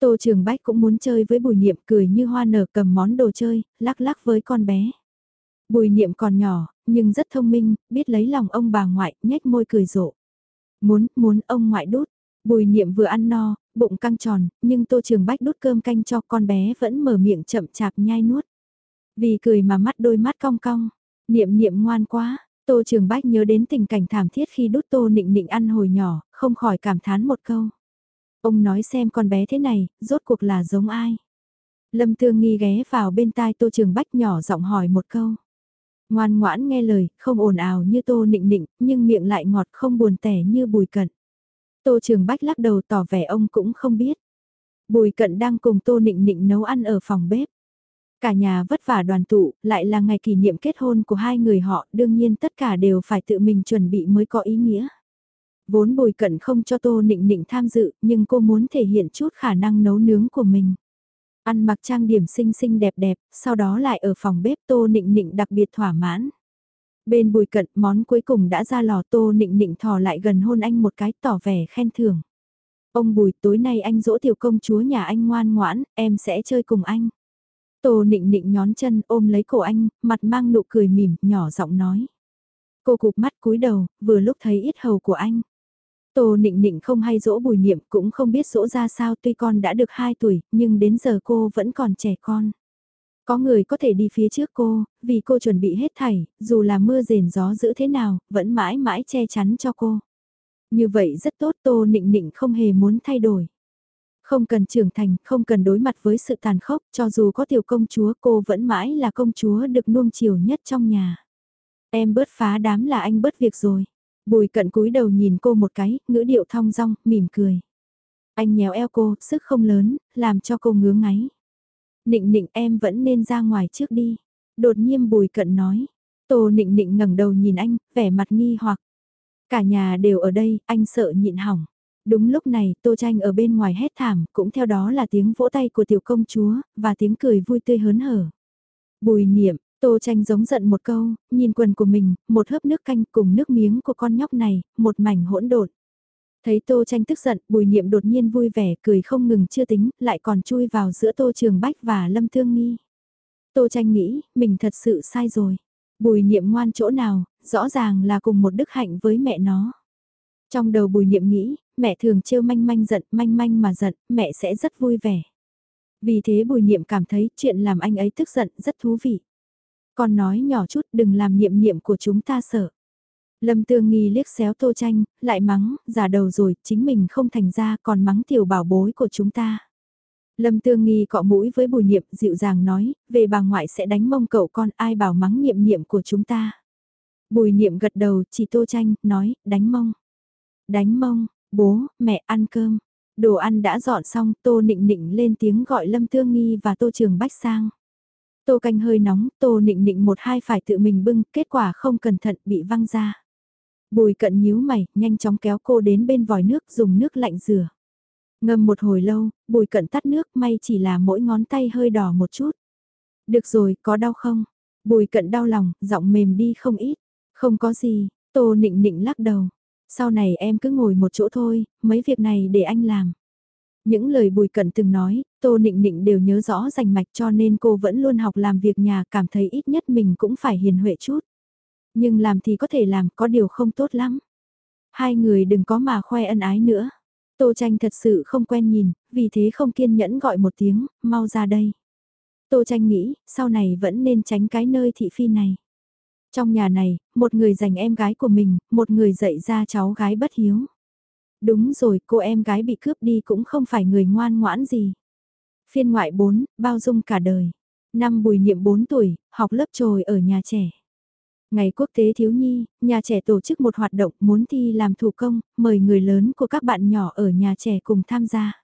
Tô Trường Bách cũng muốn chơi với Bùi Niệm cười như hoa nở cầm món đồ chơi, lắc lắc với con bé. Bùi Niệm còn nhỏ, nhưng rất thông minh, biết lấy lòng ông bà ngoại, nhếch môi cười rộ. Muốn, muốn ông ngoại đút. Bùi Niệm vừa ăn no, bụng căng tròn, nhưng Tô Trường Bách đút cơm canh cho con bé vẫn mở miệng chậm chạp nhai nuốt. Vì cười mà mắt đôi mắt cong cong, Niệm Niệm ngoan quá, Tô Trường Bách nhớ đến tình cảnh thảm thiết khi đút Tô Nịnh Nịnh ăn hồi nhỏ, không khỏi cảm thán một câu. Ông nói xem con bé thế này, rốt cuộc là giống ai? Lâm Thương Nghi ghé vào bên tai Tô Trường Bách nhỏ giọng hỏi một câu. Ngoan ngoãn nghe lời, không ồn ào như Tô Nịnh Nịnh, nhưng miệng lại ngọt không buồn tẻ như Bùi Cận. Tô Trường Bách lắc đầu tỏ vẻ ông cũng không biết. Bùi Cận đang cùng Tô Nịnh Nịnh nấu ăn ở phòng bếp. Cả nhà vất vả đoàn tụ, lại là ngày kỷ niệm kết hôn của hai người họ, đương nhiên tất cả đều phải tự mình chuẩn bị mới có ý nghĩa. Vốn bùi cận không cho Tô Nịnh Nịnh tham dự, nhưng cô muốn thể hiện chút khả năng nấu nướng của mình. Ăn mặc trang điểm xinh xinh đẹp đẹp, sau đó lại ở phòng bếp Tô Nịnh Nịnh đặc biệt thỏa mãn. Bên bùi cận món cuối cùng đã ra lò Tô Nịnh Nịnh thò lại gần hôn anh một cái tỏ vẻ khen thưởng. Ông bùi tối nay anh dỗ tiểu công chúa nhà anh ngoan ngoãn, em sẽ chơi cùng anh. Tô nịnh nịnh nhón chân ôm lấy cổ anh, mặt mang nụ cười mỉm, nhỏ giọng nói. Cô cụp mắt cúi đầu, vừa lúc thấy ít hầu của anh. Tô nịnh nịnh không hay dỗ bùi niệm cũng không biết dỗ ra sao tuy con đã được 2 tuổi, nhưng đến giờ cô vẫn còn trẻ con. Có người có thể đi phía trước cô, vì cô chuẩn bị hết thảy, dù là mưa rền gió dữ thế nào, vẫn mãi mãi che chắn cho cô. Như vậy rất tốt Tô Nịnh Nịnh không hề muốn thay đổi. Không cần trưởng thành, không cần đối mặt với sự tàn khốc, cho dù có tiểu công chúa cô vẫn mãi là công chúa được nuông chiều nhất trong nhà. Em bớt phá đám là anh bớt việc rồi. Bùi cận cúi đầu nhìn cô một cái, ngữ điệu thong dong, mỉm cười. Anh nhéo eo cô, sức không lớn, làm cho cô ngứa ngáy. Nịnh nịnh em vẫn nên ra ngoài trước đi. Đột nhiên bùi cận nói. Tô nịnh nịnh ngẩng đầu nhìn anh, vẻ mặt nghi hoặc. Cả nhà đều ở đây, anh sợ nhịn hỏng. Đúng lúc này, Tô Tranh ở bên ngoài hét thảm, cũng theo đó là tiếng vỗ tay của tiểu công chúa, và tiếng cười vui tươi hớn hở. Bùi niệm, Tô Tranh giống giận một câu, nhìn quần của mình, một hớp nước canh cùng nước miếng của con nhóc này, một mảnh hỗn độn. Thấy Tô Tranh tức giận, bùi niệm đột nhiên vui vẻ, cười không ngừng chưa tính, lại còn chui vào giữa Tô Trường Bách và Lâm Thương Nghi. Tô Tranh nghĩ, mình thật sự sai rồi. Bùi niệm ngoan chỗ nào, rõ ràng là cùng một đức hạnh với mẹ nó. Trong đầu bùi niệm nghĩ, mẹ thường trêu manh manh giận, manh manh mà giận, mẹ sẽ rất vui vẻ. Vì thế bùi niệm cảm thấy chuyện làm anh ấy tức giận rất thú vị. Con nói nhỏ chút đừng làm niệm niệm của chúng ta sợ. Lâm tương nghi liếc xéo tô tranh, lại mắng, giả đầu rồi, chính mình không thành ra còn mắng tiểu bảo bối của chúng ta. Lâm tương nghi cọ mũi với bùi niệm dịu dàng nói, về bà ngoại sẽ đánh mông cậu con ai bảo mắng niệm niệm của chúng ta. Bùi niệm gật đầu chỉ tô tranh, nói, đánh mông. Đánh mông, bố, mẹ ăn cơm. Đồ ăn đã dọn xong, Tô Nịnh Nịnh lên tiếng gọi Lâm Thương Nghi và Tô Trường Bách sang. Tô canh hơi nóng, Tô Nịnh Nịnh một hai phải tự mình bưng, kết quả không cẩn thận bị văng ra. Bùi cận nhíu mày, nhanh chóng kéo cô đến bên vòi nước dùng nước lạnh rửa. Ngâm một hồi lâu, bùi cận tắt nước may chỉ là mỗi ngón tay hơi đỏ một chút. Được rồi, có đau không? Bùi cận đau lòng, giọng mềm đi không ít. Không có gì, tô nịnh nịnh lắc đầu. Sau này em cứ ngồi một chỗ thôi, mấy việc này để anh làm. Những lời Bùi Cận từng nói, Tô Nịnh Nịnh đều nhớ rõ rành mạch cho nên cô vẫn luôn học làm việc nhà cảm thấy ít nhất mình cũng phải hiền huệ chút. Nhưng làm thì có thể làm, có điều không tốt lắm. Hai người đừng có mà khoe ân ái nữa. Tô Tranh thật sự không quen nhìn, vì thế không kiên nhẫn gọi một tiếng, mau ra đây. Tô Tranh nghĩ, sau này vẫn nên tránh cái nơi thị phi này. Trong nhà này, một người dành em gái của mình, một người dạy ra cháu gái bất hiếu. Đúng rồi, cô em gái bị cướp đi cũng không phải người ngoan ngoãn gì. Phiên ngoại 4, bao dung cả đời. Năm bùi niệm 4 tuổi, học lớp trồi ở nhà trẻ. Ngày quốc tế thiếu nhi, nhà trẻ tổ chức một hoạt động muốn thi làm thủ công, mời người lớn của các bạn nhỏ ở nhà trẻ cùng tham gia.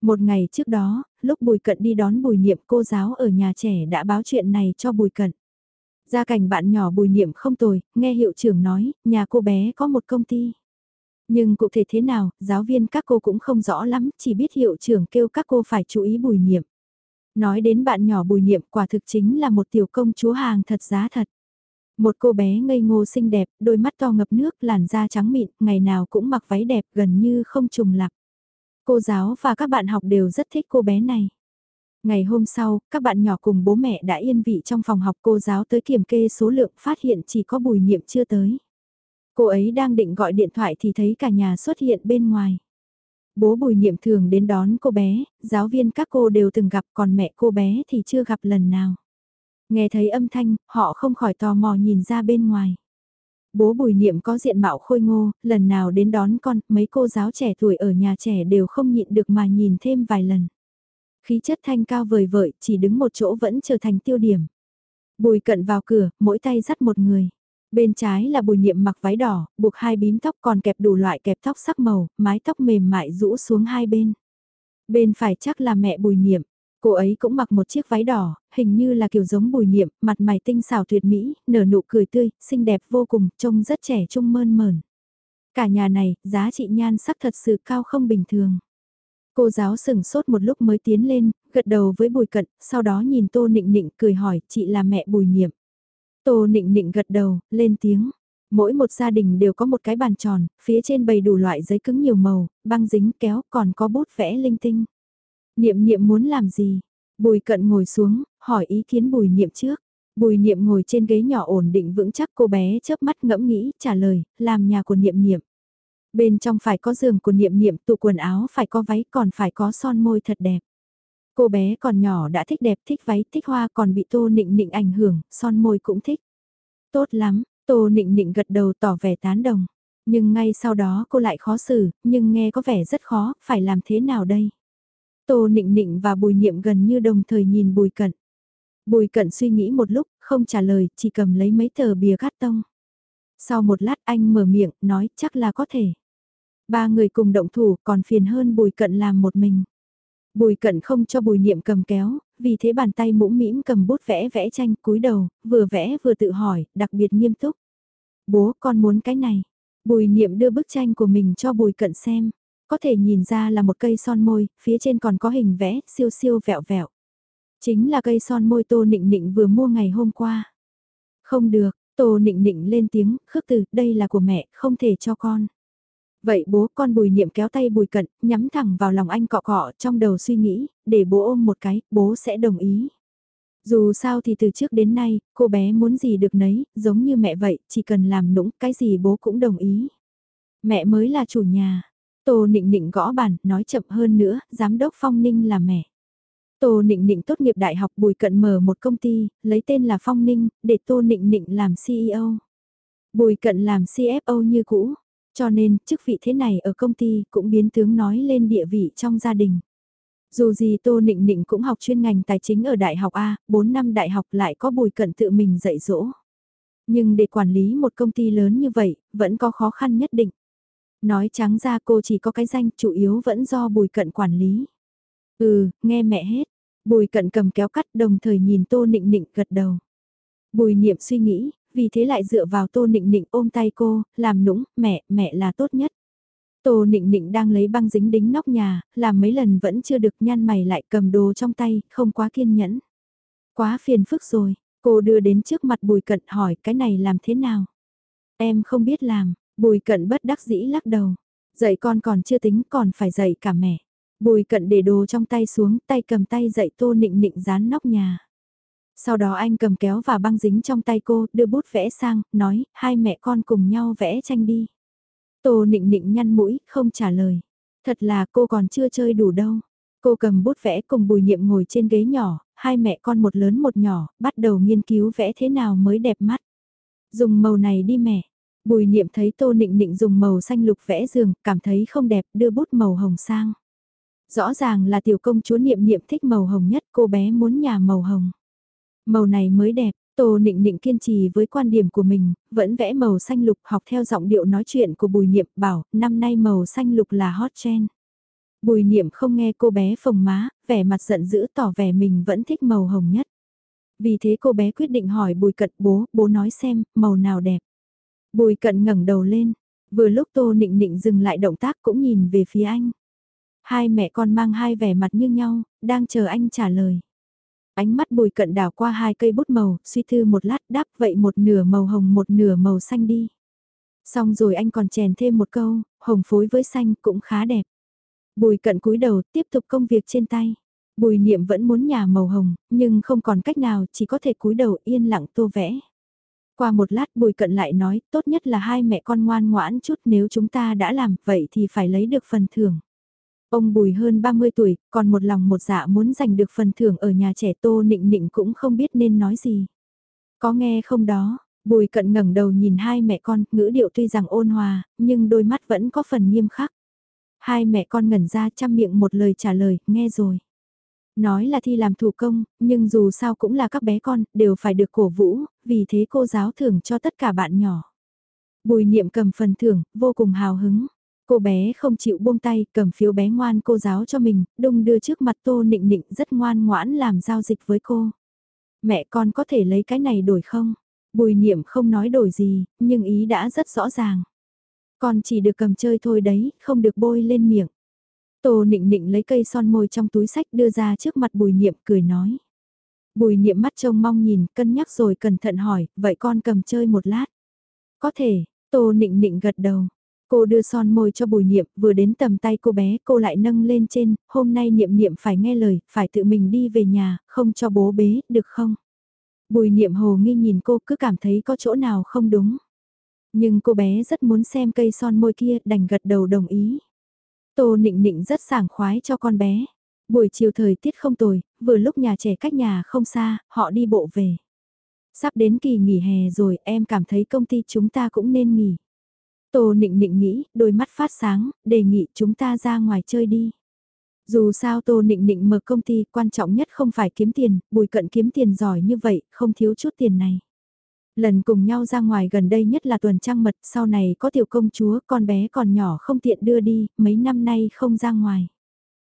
Một ngày trước đó, lúc Bùi Cận đi đón Bùi Niệm cô giáo ở nhà trẻ đã báo chuyện này cho Bùi Cận. Gia cảnh bạn nhỏ bùi niệm không tồi, nghe hiệu trưởng nói, nhà cô bé có một công ty. Nhưng cụ thể thế nào, giáo viên các cô cũng không rõ lắm, chỉ biết hiệu trưởng kêu các cô phải chú ý bùi niệm. Nói đến bạn nhỏ bùi niệm quả thực chính là một tiểu công chúa hàng thật giá thật. Một cô bé ngây ngô xinh đẹp, đôi mắt to ngập nước, làn da trắng mịn, ngày nào cũng mặc váy đẹp gần như không trùng lặp. Cô giáo và các bạn học đều rất thích cô bé này. Ngày hôm sau, các bạn nhỏ cùng bố mẹ đã yên vị trong phòng học cô giáo tới kiểm kê số lượng phát hiện chỉ có bùi niệm chưa tới. Cô ấy đang định gọi điện thoại thì thấy cả nhà xuất hiện bên ngoài. Bố bùi niệm thường đến đón cô bé, giáo viên các cô đều từng gặp còn mẹ cô bé thì chưa gặp lần nào. Nghe thấy âm thanh, họ không khỏi tò mò nhìn ra bên ngoài. Bố bùi niệm có diện mạo khôi ngô, lần nào đến đón con, mấy cô giáo trẻ tuổi ở nhà trẻ đều không nhịn được mà nhìn thêm vài lần. Khí chất thanh cao vời vợi, chỉ đứng một chỗ vẫn trở thành tiêu điểm. Bùi cận vào cửa, mỗi tay dắt một người. Bên trái là bùi niệm mặc váy đỏ, buộc hai bím tóc còn kẹp đủ loại kẹp tóc sắc màu, mái tóc mềm mại rũ xuống hai bên. Bên phải chắc là mẹ bùi niệm, cô ấy cũng mặc một chiếc váy đỏ, hình như là kiểu giống bùi niệm, mặt mày tinh xảo tuyệt mỹ, nở nụ cười tươi, xinh đẹp vô cùng, trông rất trẻ trung mơn mờn. Cả nhà này, giá trị nhan sắc thật sự cao không bình thường. Cô giáo sừng sốt một lúc mới tiến lên, gật đầu với bùi cận, sau đó nhìn tô nịnh nịnh cười hỏi, chị là mẹ bùi niệm. Tô nịnh nịnh gật đầu, lên tiếng. Mỗi một gia đình đều có một cái bàn tròn, phía trên bày đủ loại giấy cứng nhiều màu, băng dính kéo còn có bút vẽ linh tinh. Niệm niệm muốn làm gì? Bùi cận ngồi xuống, hỏi ý kiến bùi niệm trước. Bùi niệm ngồi trên ghế nhỏ ổn định vững chắc cô bé chớp mắt ngẫm nghĩ, trả lời, làm nhà của niệm niệm. Bên trong phải có giường của niệm niệm, tụ quần áo phải có váy còn phải có son môi thật đẹp. Cô bé còn nhỏ đã thích đẹp, thích váy, thích hoa còn bị tô nịnh nịnh ảnh hưởng, son môi cũng thích. Tốt lắm, tô nịnh nịnh gật đầu tỏ vẻ tán đồng. Nhưng ngay sau đó cô lại khó xử, nhưng nghe có vẻ rất khó, phải làm thế nào đây? Tô nịnh nịnh và bùi niệm gần như đồng thời nhìn bùi cận. Bùi cận suy nghĩ một lúc, không trả lời, chỉ cầm lấy mấy tờ bìa cát tông. Sau một lát anh mở miệng, nói chắc là có thể. Ba người cùng động thủ còn phiền hơn bùi cận làm một mình. Bùi cận không cho bùi niệm cầm kéo, vì thế bàn tay mũm mĩm cầm bút vẽ vẽ tranh cúi đầu, vừa vẽ vừa tự hỏi, đặc biệt nghiêm túc. Bố con muốn cái này. Bùi niệm đưa bức tranh của mình cho bùi cận xem. Có thể nhìn ra là một cây son môi, phía trên còn có hình vẽ, siêu siêu vẹo vẹo. Chính là cây son môi tô nịnh nịnh vừa mua ngày hôm qua. Không được, tô nịnh nịnh lên tiếng, khước từ, đây là của mẹ, không thể cho con. Vậy bố con bùi niệm kéo tay bùi cận, nhắm thẳng vào lòng anh cọ cọ trong đầu suy nghĩ, để bố ôm một cái, bố sẽ đồng ý. Dù sao thì từ trước đến nay, cô bé muốn gì được nấy, giống như mẹ vậy, chỉ cần làm nũng, cái gì bố cũng đồng ý. Mẹ mới là chủ nhà. Tô nịnh nịnh gõ bàn, nói chậm hơn nữa, giám đốc Phong Ninh là mẹ. Tô Nịnh Nịnh tốt nghiệp đại học Bùi Cận mở một công ty, lấy tên là Phong Ninh, để Tô Nịnh Nịnh làm CEO. Bùi Cận làm CFO như cũ, cho nên, chức vị thế này ở công ty cũng biến tướng nói lên địa vị trong gia đình. Dù gì Tô Nịnh Nịnh cũng học chuyên ngành tài chính ở đại học A, 4 năm đại học lại có bùi cận tự mình dạy dỗ. Nhưng để quản lý một công ty lớn như vậy, vẫn có khó khăn nhất định. Nói trắng ra cô chỉ có cái danh chủ yếu vẫn do bùi cận quản lý. Ừ, nghe mẹ hết. Bùi cận cầm kéo cắt đồng thời nhìn Tô Nịnh Nịnh gật đầu. Bùi niệm suy nghĩ, vì thế lại dựa vào Tô Nịnh Nịnh ôm tay cô, làm nũng, mẹ, mẹ là tốt nhất. Tô Nịnh Nịnh đang lấy băng dính đính nóc nhà, làm mấy lần vẫn chưa được nhăn mày lại cầm đồ trong tay, không quá kiên nhẫn. Quá phiền phức rồi, cô đưa đến trước mặt Bùi Cận hỏi cái này làm thế nào? Em không biết làm, Bùi Cận bất đắc dĩ lắc đầu. Dạy con còn chưa tính còn phải dạy cả mẹ. Bùi Cận để đồ trong tay xuống, tay cầm tay dạy Tô Nịnh Nịnh dán nóc nhà. Sau đó anh cầm kéo và băng dính trong tay cô, đưa bút vẽ sang, nói, hai mẹ con cùng nhau vẽ tranh đi. Tô nịnh nịnh nhăn mũi, không trả lời. Thật là cô còn chưa chơi đủ đâu. Cô cầm bút vẽ cùng bùi niệm ngồi trên ghế nhỏ, hai mẹ con một lớn một nhỏ, bắt đầu nghiên cứu vẽ thế nào mới đẹp mắt. Dùng màu này đi mẹ. Bùi niệm thấy tô nịnh nịnh dùng màu xanh lục vẽ giường, cảm thấy không đẹp, đưa bút màu hồng sang. Rõ ràng là tiểu công chúa niệm niệm thích màu hồng nhất, cô bé muốn nhà màu hồng. Màu này mới đẹp, Tô Nịnh Nịnh kiên trì với quan điểm của mình, vẫn vẽ màu xanh lục học theo giọng điệu nói chuyện của Bùi Niệm bảo năm nay màu xanh lục là hot trend. Bùi Niệm không nghe cô bé phồng má, vẻ mặt giận dữ tỏ vẻ mình vẫn thích màu hồng nhất. Vì thế cô bé quyết định hỏi Bùi Cận bố, bố nói xem, màu nào đẹp. Bùi Cận ngẩng đầu lên, vừa lúc Tô Nịnh Nịnh dừng lại động tác cũng nhìn về phía anh. Hai mẹ con mang hai vẻ mặt như nhau, đang chờ anh trả lời. Ánh mắt bùi cận đảo qua hai cây bút màu, suy thư một lát đáp vậy một nửa màu hồng một nửa màu xanh đi. Xong rồi anh còn chèn thêm một câu, hồng phối với xanh cũng khá đẹp. Bùi cận cúi đầu tiếp tục công việc trên tay. Bùi niệm vẫn muốn nhà màu hồng, nhưng không còn cách nào chỉ có thể cúi đầu yên lặng tô vẽ. Qua một lát bùi cận lại nói, tốt nhất là hai mẹ con ngoan ngoãn chút nếu chúng ta đã làm, vậy thì phải lấy được phần thưởng. Ông bùi hơn 30 tuổi, còn một lòng một dạ muốn giành được phần thưởng ở nhà trẻ tô nịnh nịnh cũng không biết nên nói gì. Có nghe không đó, bùi cận ngẩng đầu nhìn hai mẹ con, ngữ điệu tuy rằng ôn hòa, nhưng đôi mắt vẫn có phần nghiêm khắc. Hai mẹ con ngẩn ra chăm miệng một lời trả lời, nghe rồi. Nói là thi làm thủ công, nhưng dù sao cũng là các bé con, đều phải được cổ vũ, vì thế cô giáo thưởng cho tất cả bạn nhỏ. Bùi niệm cầm phần thưởng, vô cùng hào hứng. Cô bé không chịu buông tay, cầm phiếu bé ngoan cô giáo cho mình, đung đưa trước mặt tô nịnh nịnh rất ngoan ngoãn làm giao dịch với cô. Mẹ con có thể lấy cái này đổi không? Bùi niệm không nói đổi gì, nhưng ý đã rất rõ ràng. Con chỉ được cầm chơi thôi đấy, không được bôi lên miệng. Tô nịnh nịnh lấy cây son môi trong túi sách đưa ra trước mặt bùi niệm cười nói. Bùi niệm mắt trông mong nhìn, cân nhắc rồi cẩn thận hỏi, vậy con cầm chơi một lát. Có thể, tô nịnh nịnh gật đầu. Cô đưa son môi cho bùi niệm, vừa đến tầm tay cô bé, cô lại nâng lên trên, hôm nay niệm niệm phải nghe lời, phải tự mình đi về nhà, không cho bố bế, được không? Bùi niệm hồ nghi nhìn cô cứ cảm thấy có chỗ nào không đúng. Nhưng cô bé rất muốn xem cây son môi kia, đành gật đầu đồng ý. Tô nịnh nịnh rất sảng khoái cho con bé. Buổi chiều thời tiết không tồi, vừa lúc nhà trẻ cách nhà không xa, họ đi bộ về. Sắp đến kỳ nghỉ hè rồi, em cảm thấy công ty chúng ta cũng nên nghỉ. Tô nịnh nịnh nghĩ, đôi mắt phát sáng, đề nghị chúng ta ra ngoài chơi đi. Dù sao Tô Nịnh Nịnh mở công ty, quan trọng nhất không phải kiếm tiền, bùi cận kiếm tiền giỏi như vậy, không thiếu chút tiền này. Lần cùng nhau ra ngoài gần đây nhất là tuần trăng mật, sau này có tiểu công chúa, con bé còn nhỏ không tiện đưa đi, mấy năm nay không ra ngoài.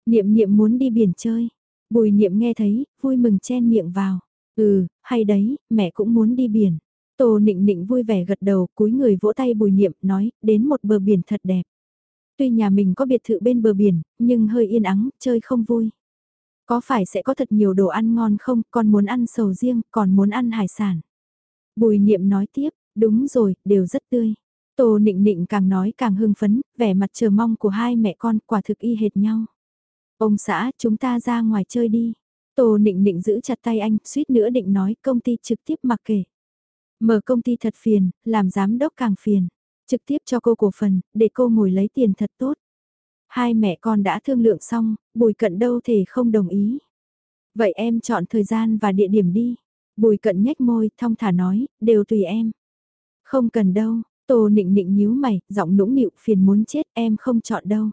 Niệm niệm muốn đi biển chơi. Bùi niệm nghe thấy, vui mừng chen miệng vào. Ừ, hay đấy, mẹ cũng muốn đi biển. Tô nịnh nịnh vui vẻ gật đầu, cúi người vỗ tay bùi niệm, nói, đến một bờ biển thật đẹp. Tuy nhà mình có biệt thự bên bờ biển, nhưng hơi yên ắng, chơi không vui. Có phải sẽ có thật nhiều đồ ăn ngon không, còn muốn ăn sầu riêng, còn muốn ăn hải sản. Bùi niệm nói tiếp, đúng rồi, đều rất tươi. Tô nịnh nịnh càng nói càng hưng phấn, vẻ mặt chờ mong của hai mẹ con quả thực y hệt nhau. Ông xã, chúng ta ra ngoài chơi đi. Tô nịnh nịnh giữ chặt tay anh, suýt nữa định nói công ty trực tiếp mặc kệ. Mở công ty thật phiền, làm giám đốc càng phiền. Trực tiếp cho cô cổ phần, để cô ngồi lấy tiền thật tốt. Hai mẹ con đã thương lượng xong, bùi cận đâu thể không đồng ý. Vậy em chọn thời gian và địa điểm đi. Bùi cận nhếch môi, thong thả nói, đều tùy em. Không cần đâu, tô nịnh nịnh nhíu mày, giọng nũng nịu phiền muốn chết em không chọn đâu.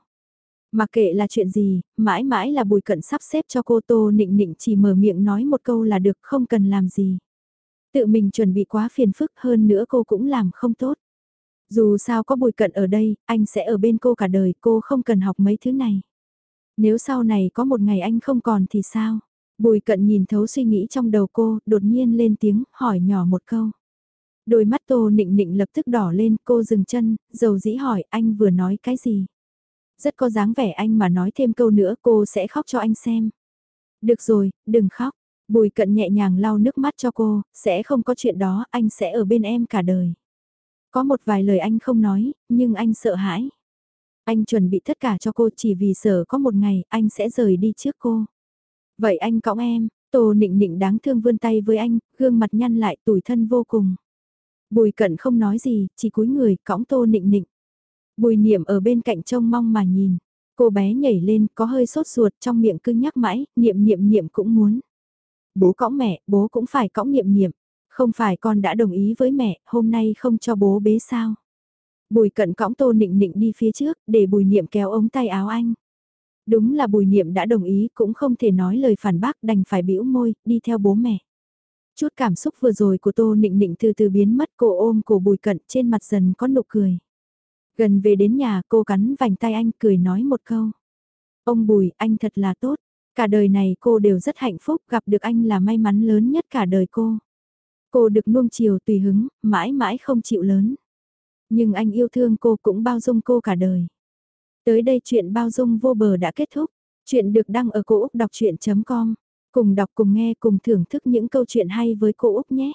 Mà kệ là chuyện gì, mãi mãi là bùi cận sắp xếp cho cô tô nịnh nịnh chỉ mở miệng nói một câu là được không cần làm gì. Tự mình chuẩn bị quá phiền phức hơn nữa cô cũng làm không tốt. Dù sao có bùi cận ở đây, anh sẽ ở bên cô cả đời, cô không cần học mấy thứ này. Nếu sau này có một ngày anh không còn thì sao? Bùi cận nhìn thấu suy nghĩ trong đầu cô, đột nhiên lên tiếng, hỏi nhỏ một câu. Đôi mắt tô nịnh nịnh lập tức đỏ lên, cô dừng chân, dầu dĩ hỏi anh vừa nói cái gì. Rất có dáng vẻ anh mà nói thêm câu nữa cô sẽ khóc cho anh xem. Được rồi, đừng khóc. Bùi cận nhẹ nhàng lau nước mắt cho cô, sẽ không có chuyện đó, anh sẽ ở bên em cả đời. Có một vài lời anh không nói, nhưng anh sợ hãi. Anh chuẩn bị tất cả cho cô chỉ vì sợ có một ngày anh sẽ rời đi trước cô. Vậy anh cõng em, Tô nịnh nịnh đáng thương vươn tay với anh, gương mặt nhăn lại tủi thân vô cùng. Bùi cận không nói gì, chỉ cúi người cõng tô nịnh nịnh. Bùi niệm ở bên cạnh trông mong mà nhìn. Cô bé nhảy lên có hơi sốt ruột trong miệng cứ nhắc mãi, niệm niệm niệm cũng muốn. Bố cõng mẹ, bố cũng phải cõng niệm niệm. Không phải con đã đồng ý với mẹ, hôm nay không cho bố bế sao. Bùi cận cõng tô nịnh nịnh đi phía trước, để bùi niệm kéo ống tay áo anh. Đúng là bùi niệm đã đồng ý cũng không thể nói lời phản bác đành phải bĩu môi, đi theo bố mẹ. Chút cảm xúc vừa rồi của tô nịnh nịnh từ từ biến mất cô ôm cổ bùi cận trên mặt dần có nụ cười. Gần về đến nhà cô cắn vành tay anh cười nói một câu. Ông bùi anh thật là tốt, cả đời này cô đều rất hạnh phúc gặp được anh là may mắn lớn nhất cả đời cô. Cô được nuông chiều tùy hứng, mãi mãi không chịu lớn. Nhưng anh yêu thương cô cũng bao dung cô cả đời. Tới đây chuyện bao dung vô bờ đã kết thúc. Chuyện được đăng ở cô Úc đọc chuyện.com Cùng đọc cùng nghe cùng thưởng thức những câu chuyện hay với cô Úc nhé.